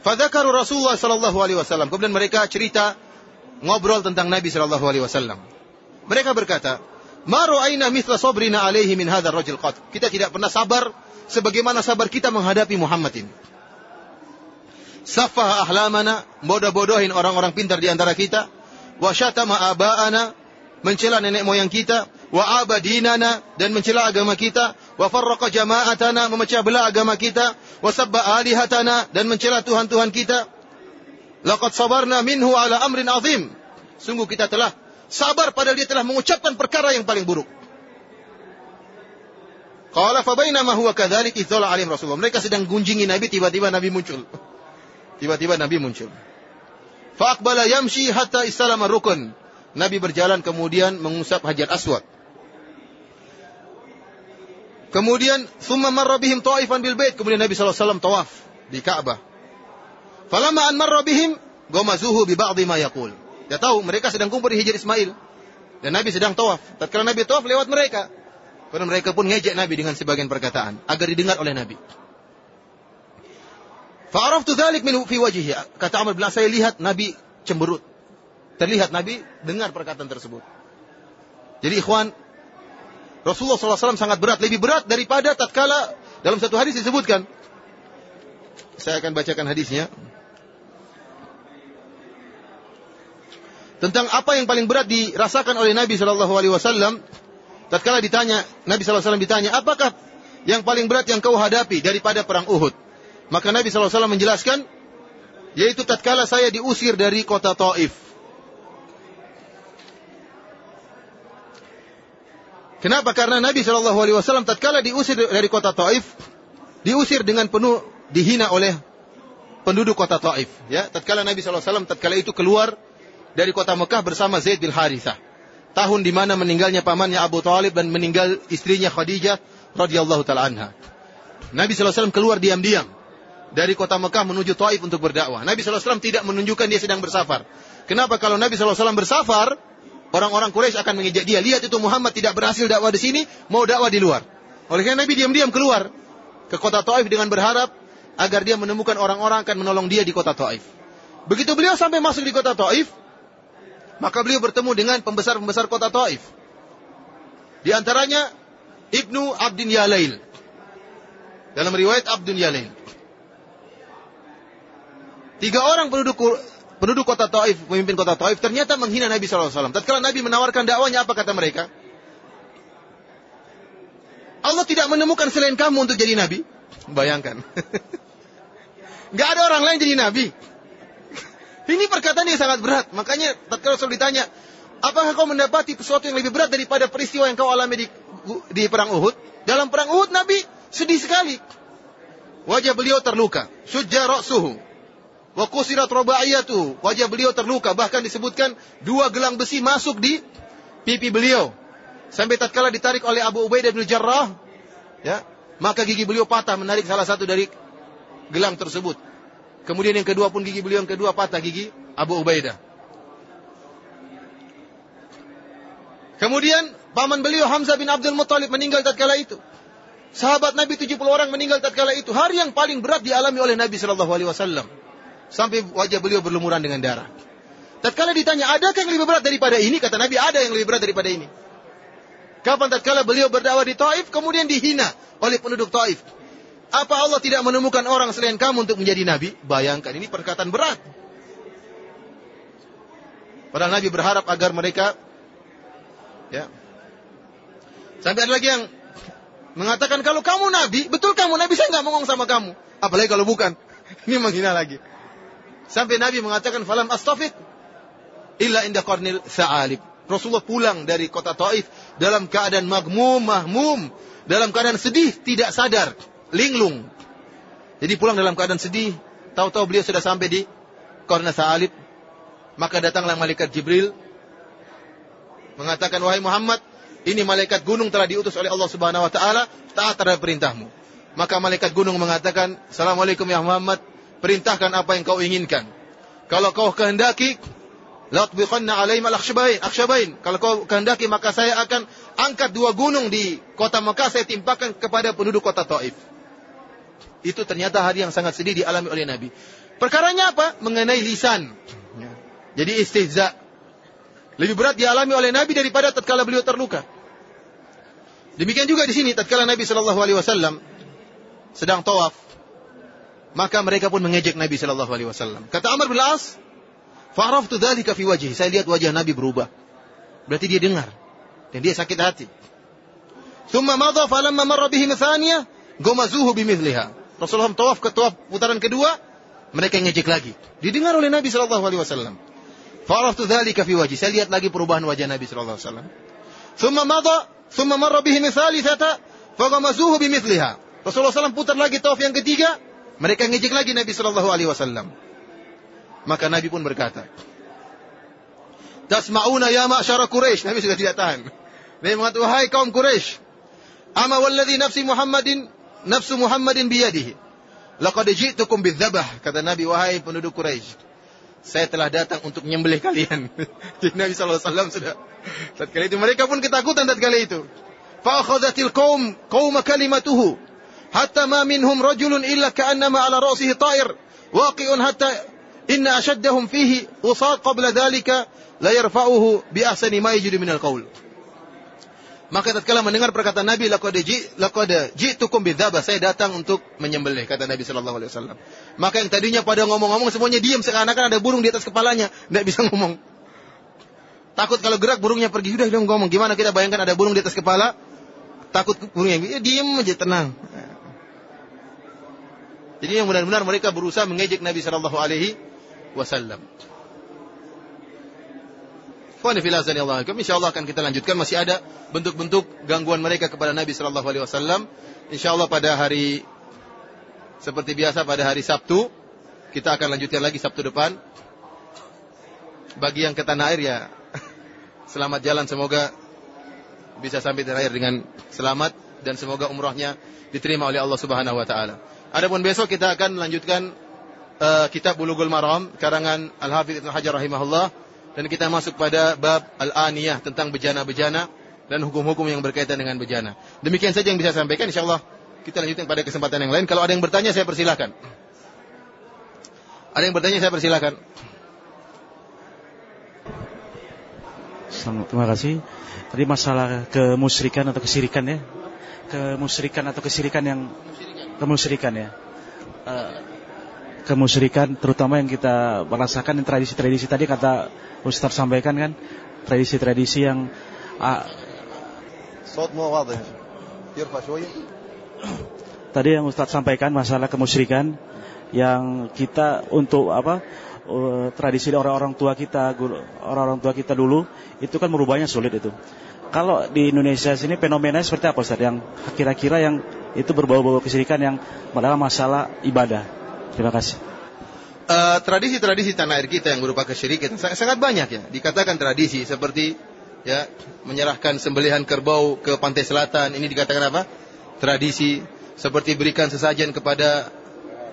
Fadzakaru Rasulullah sallallahu alaihi wasallam. Kemudian mereka cerita ngobrol tentang Nabi sallallahu alaihi wasallam. Mereka berkata, "Ma ra'aina mithla sabrina alaihi min hadzal rajul qat." Kita tidak pernah sabar sebagaimana sabar kita menghadapi Muhammad ini. Safah ahlamana, bodoh-bodohin orang-orang pintar di antara kita, wa syatama aba'ana, mencela nenek moyang kita, wa abadinana dan mencela agama kita, wa farraqa jama'atana, memecah belah agama kita, wa sabba alihatana dan mencela tuhan-tuhan kita. Laqad sabarna minhu ala amrin azim. Sungguh kita telah sabar padahal dia telah mengucapkan perkara yang paling buruk. Qala fa bainama huwa kadzalik idzala alim Rasulullah. Mereka sedang gunjingi Nabi tiba-tiba Nabi muncul. Tiba-tiba Nabi muncul. Fa aqbala yamshi hatta istalama rukun. Nabi berjalan kemudian mengusap Hajar Aswad. Kemudian summa marra bihim ta'ifan bil bait. Kemudian Nabi wasallam tawaf di Ka'bah. Falamma an marra bihim gomazuhu bi ba'dhi ma yaqul. Dia tahu mereka sedang kumpul di Hijr Ismail. Dan Nabi sedang tawaf. Tatkala Nabi tawaf lewat mereka. Karena mereka pun ngejek Nabi dengan sebagian perkataan agar didengar oleh Nabi. Fa'araftu dzalik min fi wajhihi. Kata Amr bin saya lihat Nabi cemberut. Terlihat Nabi dengar perkataan tersebut. Jadi ikhwan, Rasulullah SAW sangat berat, lebih berat daripada tatkala dalam satu hadis disebutkan. Saya akan bacakan hadisnya. tentang apa yang paling berat dirasakan oleh Nabi Wasallam. Tatkala ditanya, Nabi Wasallam ditanya, apakah yang paling berat yang kau hadapi daripada perang Uhud? Maka Nabi Shallallahu Alaihi Wasallam menjelaskan, yaitu tatkala saya diusir dari kota Taif. Kenapa? Karena Nabi Shallallahu Alaihi Wasallam tatkala diusir dari kota Taif, diusir dengan penuh dihina oleh penduduk kota Taif. Ya, tatkala Nabi Shallallahu Alaihi Wasallam tatkala itu keluar dari kota Mekah bersama Zaid bin Harithah. Tahun di mana meninggalnya pamannya Abu Talib dan meninggal istrinya Khadijah radhiyallahu taala anha. Nabi SAW keluar diam-diam dari kota Mekah menuju Taif untuk berdakwah. Nabi SAW tidak menunjukkan dia sedang bersafar. Kenapa kalau Nabi SAW bersafar, orang-orang Quraisy akan mengejek dia. Lihat itu Muhammad tidak berhasil dakwah di sini, mau dakwah di luar. Oleh karena Nabi diam-diam keluar ke kota Taif dengan berharap agar dia menemukan orang-orang akan menolong dia di kota Taif. Begitu beliau sampai masuk di kota Taif, maka beliau bertemu dengan pembesar-pembesar kota Taif. Di antaranya Ibnu Abdin Yalail. Dalam riwayat Abdun Yalail. Tiga orang penduduk penduduk kota Taif, pemimpin kota Taif, ternyata menghina Nabi SAW. Tatkala Nabi menawarkan dakwanya, apa kata mereka? Allah tidak menemukan selain kamu untuk jadi Nabi. Bayangkan. Gak ada orang lain jadi Nabi. Ini perkataan yang sangat berat. Makanya tatkala Rasul ditanya, apakah kau mendapati sesuatu yang lebih berat daripada peristiwa yang kau alami di, di perang Uhud? Dalam perang Uhud Nabi sedih sekali. Wajah beliau terluka. Sujja ra'suhu. Wa kusirat rubaiyatu. Wajah beliau terluka. Bahkan disebutkan dua gelang besi masuk di pipi beliau. Sampai tatkala ditarik oleh Abu Ubaidah bin Jarrah, ya, maka gigi beliau patah menarik salah satu dari gelang tersebut. Kemudian yang kedua pun gigi beliau yang kedua patah gigi Abu Ubaidah. Kemudian paman beliau Hamzah bin Abdul Muttalib meninggal tatkala itu. Sahabat Nabi 70 orang meninggal tatkala itu. Hari yang paling berat dialami oleh Nabi Shallallahu alaihi wasallam sampai wajah beliau berlumuran dengan darah. Tatkala ditanya, adakah yang lebih berat daripada ini? Kata Nabi, ada yang lebih berat daripada ini. Kapan tatkala beliau berdakwah di Taif, kemudian dihina oleh penduduk Taif. Apa Allah tidak menemukan orang selain kamu untuk menjadi Nabi? Bayangkan, ini perkataan berat. Padahal Nabi berharap agar mereka, ya, sampai ada lagi yang mengatakan kalau kamu Nabi, betul kamu Nabi, saya nggak ngomong sama kamu. Apalagi kalau bukan, ini menghina lagi. Sampai Nabi mengatakan falam astafid illa inda qarnil sa'alib. Rasulullah pulang dari kota Taif dalam keadaan magmum, mahmum, dalam keadaan sedih, tidak sadar, linglung. Jadi pulang dalam keadaan sedih, tahu-tahu beliau sudah sampai di Qarna Sa'alib. Maka datanglah malaikat Jibril mengatakan wahai Muhammad, ini malaikat gunung telah diutus oleh Allah Subhanahu wa taala taat terhadap perintahmu. Maka malaikat gunung mengatakan, "Assalamualaikum ya Muhammad, perintahkan apa yang kau inginkan. Kalau kau kehendaki, latbiqanna alaihim al-akhshabain. Akhshabain. Kalau kau kehendaki maka saya akan angkat dua gunung di kota Mekah saya timpakan kepada penduduk kota Taif. Itu ternyata hari yang sangat sedih dialami oleh Nabi. Perkaranya apa? Mengenai lisan. Jadi istihza. Lebih berat dialami oleh Nabi daripada tatkala beliau terluka. Demikian juga di sini tatkala Nabi Shallallahu alaihi wasallam sedang tawaf maka mereka pun mengejek Nabi Shallallahu Alaihi Wasallam. Kata Amr bin As, "Faraftu dzalika fi wajhi." Saya lihat wajah Nabi berubah. Berarti dia dengar dan dia sakit hati. Thumma madha falamma marra bihi thaniya, gomazuhu bimithliha. Rasulullah tawaf ke tawaf putaran kedua, mereka ngejek lagi. Didengar oleh Nabi Shallallahu Alaihi Wasallam. Faraftu dzalika fi wajhi. Saya lihat lagi perubahan wajah Nabi Shallallahu Alaihi Wasallam. Thumma madha, thumma marra bihi thalithata, fagamazuhu bimithliha. Rasulullah SAW putar lagi tawaf yang ketiga, mereka ngejek lagi Nabi Shallallahu Alaihi Wasallam. Maka Nabi pun berkata, Tasma'una ya ma'syara Quraisy. Nabi sudah tidak tahan. Nabi mengatakan, wahai kaum Quraisy, ama walladhi nafsi Muhammadin, nafsu Muhammadin biyadihi. Laqad ji'tukum bidzabah. Kata Nabi, wahai penduduk Quraisy, saya telah datang untuk menyembelih kalian. Jadi Nabi SAW sudah. Tatkala itu mereka pun ketakutan tatkala itu. Fa'akhadhatil qaum qauma kalimatuhu hatta ma minhum rajulun illa ka'annama ala ra'sihi ta'ir. Waqi'un hatta inna ashaddahum fihi usaq qabla dhalika la yarfa'uhu bi ahsani ma yajidu min al-qaul maka tatkala mendengar perkataan Nabi laqad ji laqad ji'tukum bidzaba saya datang untuk menyembelih kata Nabi sallallahu alaihi wasallam. Maka yang tadinya pada ngomong-ngomong semuanya diam seakan-akan ada burung di atas kepalanya tidak bisa ngomong. Takut kalau gerak burungnya pergi sudah dia ngomong. Gimana kita bayangkan ada burung di atas kepala? Takut burungnya ya, diam aja tenang jadi yang benar-benar mereka berusaha mengejek Nabi Shallallahu Alaihi Wasallam. Insya Allah akan kita lanjutkan. Masih ada bentuk-bentuk gangguan mereka kepada Nabi Shallallahu Alaihi Wasallam. Insya Allah pada hari seperti biasa pada hari Sabtu kita akan lanjutkan lagi Sabtu depan. Bagi yang ke tanah air ya selamat jalan semoga bisa sampai terakhir dengan selamat dan semoga umrohnya diterima oleh Allah Subhanahu wa taala. Adapun besok kita akan melanjutkan uh, kitab Bulughul Maram karangan Al-Hafidz Ibnu Hajar rahimahullah dan kita masuk pada bab Al-Aniyah tentang bejana-bejana dan hukum-hukum yang berkaitan dengan bejana. Demikian saja yang bisa saya sampaikan insyaallah kita lanjutkan pada kesempatan yang lain. Kalau ada yang bertanya saya persilahkan. Ada yang bertanya saya persilahkan. Terima kasih. Tadi masalah kemusyrikan atau kesirikan ya. Kemusyrikan atau kesirikan yang kemusyrikan ya. Uh, kemusyrikan terutama yang kita merasakan tradisi-tradisi tadi kata Ustaz sampaikan kan tradisi-tradisi yang uh, Tadi yang Ustaz sampaikan masalah kemusyrikan yang kita untuk apa uh, tradisi orang-orang tua kita, orang-orang tua kita dulu itu kan merubahnya sulit itu. Kalau di Indonesia sini fenomena seperti apa Ustaz yang kira-kira yang itu berbau-bau kesyirikan yang adalah masalah ibadah. Terima kasih. Eh, tradisi-tradisi uh, tanah air kita yang berupa kesyirikan sangat banyak ya. Dikatakan tradisi seperti ya menyerahkan sembelihan kerbau ke pantai selatan ini dikatakan apa? Tradisi seperti berikan sesajen kepada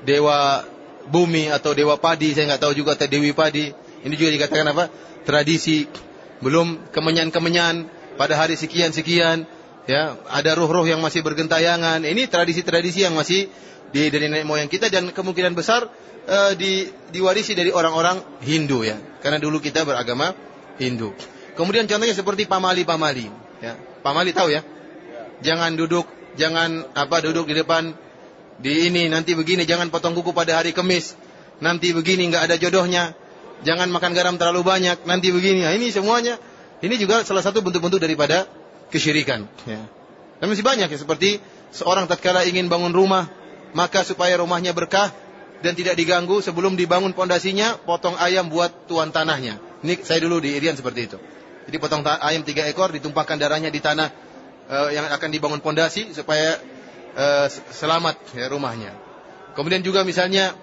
dewa bumi atau dewa padi saya nggak tahu juga atau dewi padi ini juga dikatakan apa? Tradisi belum kemenyan-kemenyan pada hari sekian-sekian ya ada roh-roh yang masih bergentayangan. Ini tradisi-tradisi yang masih di dari nenek moyang kita dan kemungkinan besar uh, di, diwarisi dari orang-orang Hindu ya. Karena dulu kita beragama Hindu. Kemudian contohnya seperti pamali-pamali ya. Pamali tahu ya? Jangan duduk jangan apa duduk di depan di ini nanti begini jangan potong kuku pada hari Kamis nanti begini nggak ada jodohnya. Jangan makan garam terlalu banyak nanti begini. Nah, ini semuanya ini juga salah satu bentuk-bentuk daripada kesyirikan. Ya. Dan masih banyak ya seperti seorang tatkala ingin bangun rumah, maka supaya rumahnya berkah dan tidak diganggu sebelum dibangun pondasinya, potong ayam buat tuan tanahnya. Ini saya dulu di Irian seperti itu. Jadi potong ayam tiga ekor, ditumpahkan darahnya di tanah uh, yang akan dibangun pondasi supaya uh, selamat ya, rumahnya. Kemudian juga misalnya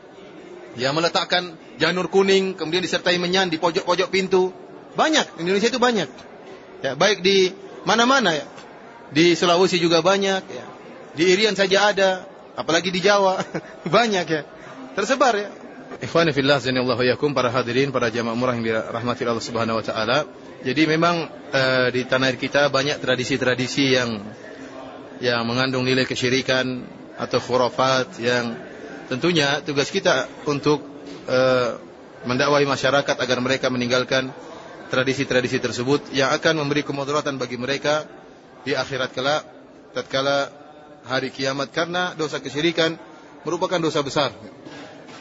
ya meletakkan janur kuning, kemudian disertai menyan di pojok-pojok pintu. Banyak, Indonesia itu banyak. Ya, baik di Mana-mana ya. Di Sulawesi juga banyak ya. Di Irian saja ada, apalagi di Jawa banyak ya. Tersebar ya. Ikhwani fillah zanillahu yakum para hadirin, para jamaah umrah yang dirahmati Allah Subhanahu wa taala. Jadi memang uh, di tanah air kita banyak tradisi-tradisi yang yang mengandung nilai kesyirikan atau khurafat yang tentunya tugas kita untuk uh, mendakwahi masyarakat agar mereka meninggalkan tradisi-tradisi tersebut yang akan memberi kemudaratan bagi mereka di akhirat kelak tatkala hari kiamat karena dosa kesyirikan merupakan dosa besar.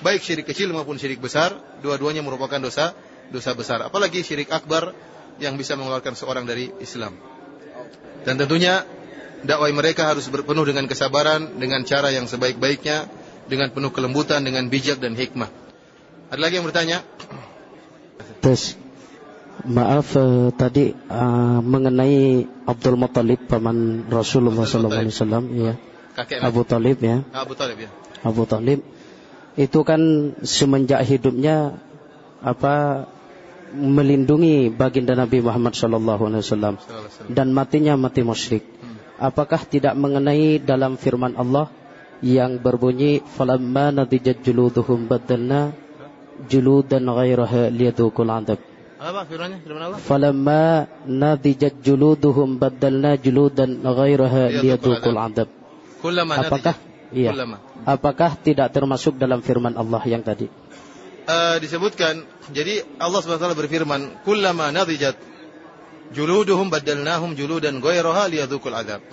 Baik syirik kecil maupun syirik besar, dua-duanya merupakan dosa dosa besar. Apalagi syirik akbar yang bisa mengeluarkan seorang dari Islam. Dan tentunya dakwah mereka harus berpenuh dengan kesabaran, dengan cara yang sebaik-baiknya, dengan penuh kelembutan, dengan bijak dan hikmah. Ada lagi yang bertanya? Tes. Maaf uh, tadi uh, mengenai Abdul Muthalib paman Rasulullah sallallahu alaihi wasallam ya. Abu Talib ya. Abu Talib ya. Abu Talib itu kan semenjak hidupnya apa melindungi baginda Nabi Muhammad sallallahu alaihi wasallam dan matinya mati musyrik. Hmm. Apakah tidak mengenai dalam firman Allah yang berbunyi falamma nadijat juluduhum badalna juludan ghairaha liyadukul adab apa firmannya? Firman Allah? Falamma nadijat juluduhum badalna juludan ghairaha liyadukul adab. Apakah iya. Apakah tidak termasuk dalam firman Allah yang tadi? Uh, disebutkan jadi Allah SWT berfirman kullama nadijat juluduhum badalnahum juludan ghairaha liyadukul adab.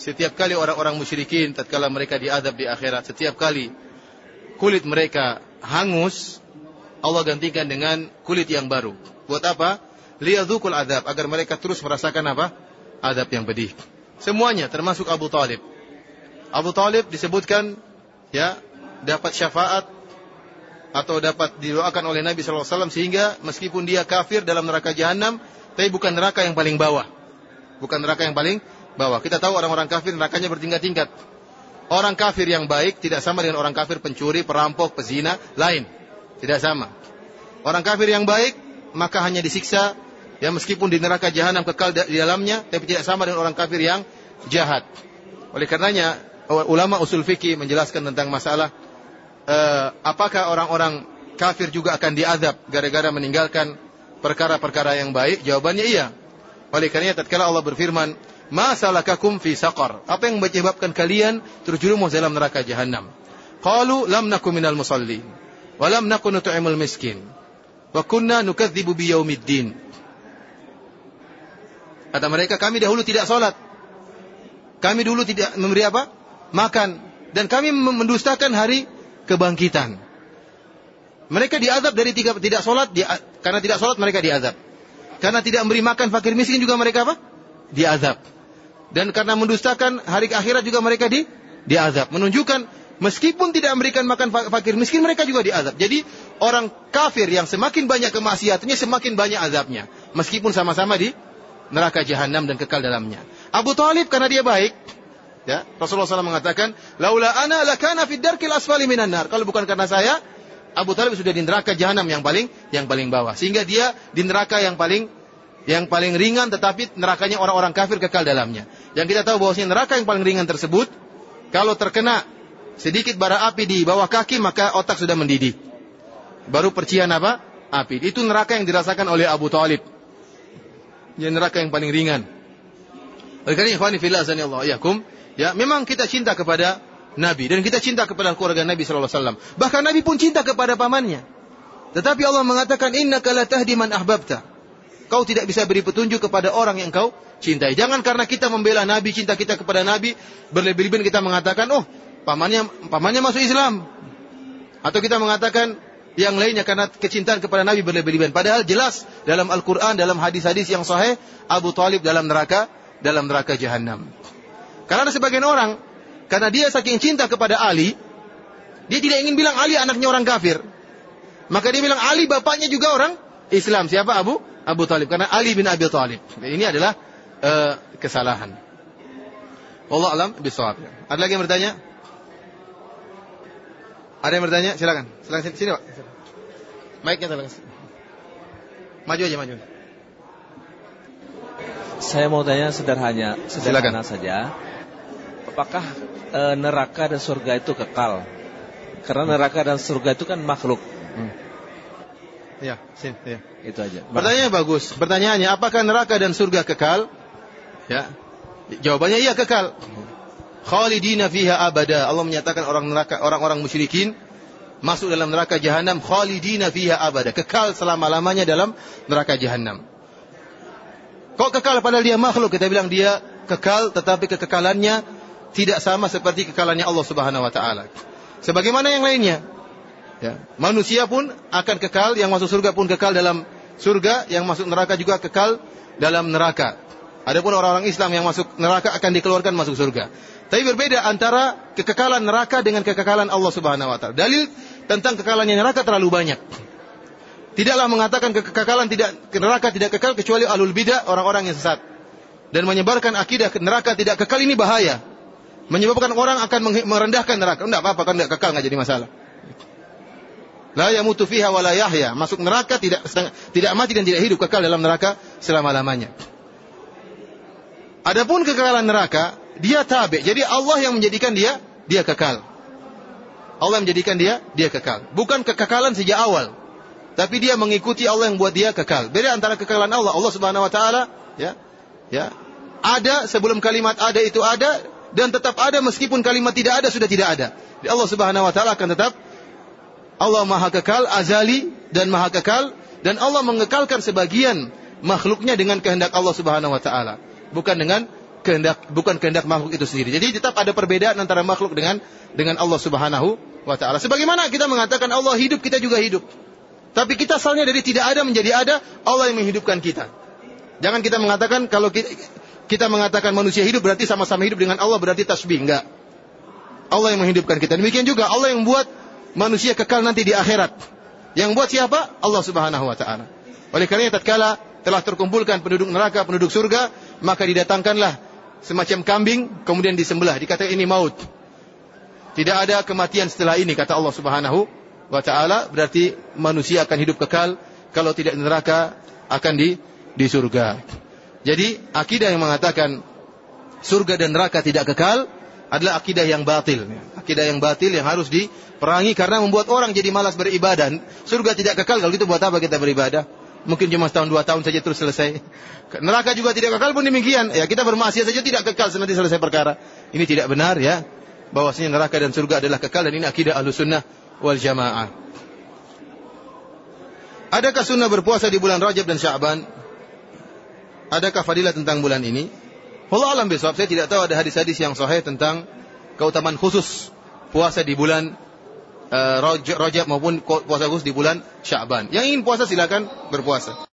Setiap kali orang-orang musyrikin tatkala mereka diadab di akhirat, setiap kali kulit mereka hangus, Allah gantikan dengan kulit yang baru. Buat apa? Liyadzukul adab agar mereka terus merasakan apa? Adab yang pedih. Semuanya termasuk Abu Talib. Abu Talib disebutkan ya dapat syafaat atau dapat didoakan oleh Nabi SAW sehingga meskipun dia kafir dalam neraka jahanam, tapi bukan neraka yang paling bawah. Bukan neraka yang paling bawah. Kita tahu orang-orang kafir nerakanya bertingkat-tingkat. Orang kafir yang baik tidak sama dengan orang kafir pencuri, perampok, pezina, lain. Tidak sama. Orang kafir yang baik maka hanya disiksa ya meskipun di neraka jahanam kekal di dalamnya tapi tidak sama dengan orang kafir yang jahat. Oleh karenanya ulama usul fikih menjelaskan tentang masalah uh, apakah orang-orang kafir juga akan diazab gara-gara meninggalkan perkara-perkara yang baik? Jawabannya iya. Oleh karena tatkala Allah berfirman, "Ma salakakum fi saqar?" Apa yang menyebabkan kalian terjerumus dalam neraka jahanam? Qalu lam nakum minal musallin wa lam nakun nut'imul miskin wa kunna nukadzibu biyaumiddin. Kata mereka, kami dahulu tidak salat. Kami dulu tidak memberi apa? makan dan kami mendustakan hari kebangkitan. Mereka diazab dari tiga, tidak sholat, di, karena tidak sholat mereka diazab. Karena tidak memberi makan fakir miskin juga mereka apa? Diazab. Dan karena mendustakan hari akhirat juga mereka di diazab. Menunjukkan meskipun tidak memberikan makan fakir miskin mereka juga diazab. Jadi orang kafir yang semakin banyak kemaksiatannya semakin banyak azabnya. Meskipun sama-sama di neraka jahanam dan kekal dalamnya. Abu Talib karena dia baik, Ya, Rasulullah SAW mengatakan, "Laula ana lakana fid darkil asfali minan nar." Kalau bukan karena saya, Abu Talib sudah di neraka jahanam yang paling yang paling bawah. Sehingga dia di neraka yang paling yang paling ringan tetapi nerakanya orang-orang kafir kekal dalamnya. Yang kita tahu bahwasanya neraka yang paling ringan tersebut kalau terkena sedikit bara api di bawah kaki maka otak sudah mendidih. Baru percian apa? Api. Itu neraka yang dirasakan oleh Abu Talib. Ini neraka yang paling ringan. Oleh karena ikhwani fillah Allah yakum, Ya, memang kita cinta kepada Nabi dan kita cinta kepada keluarga Nabi sallallahu alaihi wasallam. Bahkan Nabi pun cinta kepada pamannya. Tetapi Allah mengatakan innaka la tahdi man ahbabta. Kau tidak bisa beri petunjuk kepada orang yang kau cintai. Jangan karena kita membela Nabi, cinta kita kepada Nabi, berlebih-lebihan kita mengatakan, "Oh, pamannya pamannya masuk Islam." Atau kita mengatakan yang lainnya karena kecintaan kepada Nabi berlebih-lebihan. Padahal jelas dalam Al-Qur'an, dalam hadis-hadis yang sahih, Abu Talib dalam neraka dalam neraka jahanam. Karena ada sebagian orang, karena dia saking cinta kepada Ali, dia tidak ingin bilang Ali anaknya orang kafir. Maka dia bilang Ali bapaknya juga orang Islam. Siapa Abu? Abu Talib. Karena Ali bin Abi Talib. Ini adalah uh, kesalahan. Allah alam bisawab. Ada lagi yang bertanya? Ada yang bertanya? Silakan. Silakan sini, sini Pak. Mic-nya tolong. Maju aja, maju. Saya mau tanya sederhana, sederhana Silakan. saja apakah e, neraka dan surga itu kekal? Karena hmm. neraka dan surga itu kan makhluk. Hmm. Ya, sini, ya. Itu aja. Pertanyaannya bagus. Pertanyaannya, apakah neraka dan surga kekal? Ya. Jawabannya iya kekal. Khalidina fiha abada. Allah menyatakan orang neraka, orang-orang musyrikin masuk dalam neraka jahanam khalidina fiha abada. Kekal selama-lamanya dalam neraka jahanam. Kok kekal padahal dia makhluk? Kita bilang dia kekal tetapi kekekalannya tidak sama seperti kekalannya Allah Subhanahu wa taala. Sebagaimana yang lainnya. Ya, manusia pun akan kekal, yang masuk surga pun kekal dalam surga, yang masuk neraka juga kekal dalam neraka. Adapun orang-orang Islam yang masuk neraka akan dikeluarkan masuk surga. Tapi berbeda antara kekekalan neraka dengan kekekalan Allah Subhanahu wa taala. Dalil tentang kekalannya neraka terlalu banyak. Tidaklah mengatakan kekekalan tidak neraka tidak kekal kecuali alul bidah orang-orang yang sesat. Dan menyebarkan akidah neraka tidak kekal ini bahaya menyebabkan orang akan merendahkan neraka. Tidak apa-apa kan tidak kekal nggak jadi masalah. La yamutu fiha wa la yahya. Masuk neraka tidak tidak mati dan tidak hidup kekal dalam neraka selama-lamanya. Adapun kekekalan neraka, dia tabe. Jadi Allah yang menjadikan dia dia kekal. Allah yang menjadikan dia dia kekal. Bukan kekekalan sejak awal. Tapi dia mengikuti Allah yang buat dia kekal. Beda antara kekekalan Allah. Allah Subhanahu wa taala ya. Ya. Ada sebelum kalimat ada itu ada, dan tetap ada meskipun kalimat tidak ada sudah tidak ada. Di Allah Subhanahu wa taala akan tetap Allah Maha Kekal, azali dan Maha Kekal dan Allah mengekalkan sebagian makhluknya dengan kehendak Allah Subhanahu wa taala, bukan dengan kehendak bukan kehendak makhluk itu sendiri. Jadi tetap ada perbedaan antara makhluk dengan dengan Allah Subhanahu wa taala. Sebagaimana kita mengatakan Allah hidup, kita juga hidup. Tapi kita asalnya dari tidak ada menjadi ada, Allah yang menghidupkan kita. Jangan kita mengatakan kalau kita, kita mengatakan manusia hidup berarti sama-sama hidup dengan Allah berarti tasbih. Enggak. Allah yang menghidupkan kita. Demikian juga Allah yang buat manusia kekal nanti di akhirat. Yang buat siapa? Allah Subhanahu wa taala. Oleh karena tatkala telah terkumpulkan penduduk neraka, penduduk surga, maka didatangkanlah semacam kambing kemudian disembelih. Dikatakan ini maut. Tidak ada kematian setelah ini kata Allah Subhanahu wa taala, berarti manusia akan hidup kekal kalau tidak neraka akan di di surga. Jadi akidah yang mengatakan surga dan neraka tidak kekal adalah akidah yang batil. Akidah yang batil yang harus diperangi karena membuat orang jadi malas beribadah. Surga tidak kekal, kalau gitu buat apa kita beribadah? Mungkin cuma setahun dua tahun saja terus selesai. Neraka juga tidak kekal pun demikian. Ya kita bermaksiat saja tidak kekal nanti selesai perkara. Ini tidak benar ya. Bahwasanya neraka dan surga adalah kekal dan ini akidah ahlu sunnah wal jamaah. Adakah sunnah berpuasa di bulan Rajab dan Sya'ban? Adakah fadilah tentang bulan ini? Allah alam besok, saya tidak tahu ada hadis-hadis yang sahih tentang keutamaan khusus puasa di bulan uh, Rajab maupun puasa khusus di bulan Sya'ban. Yang ingin puasa silakan berpuasa.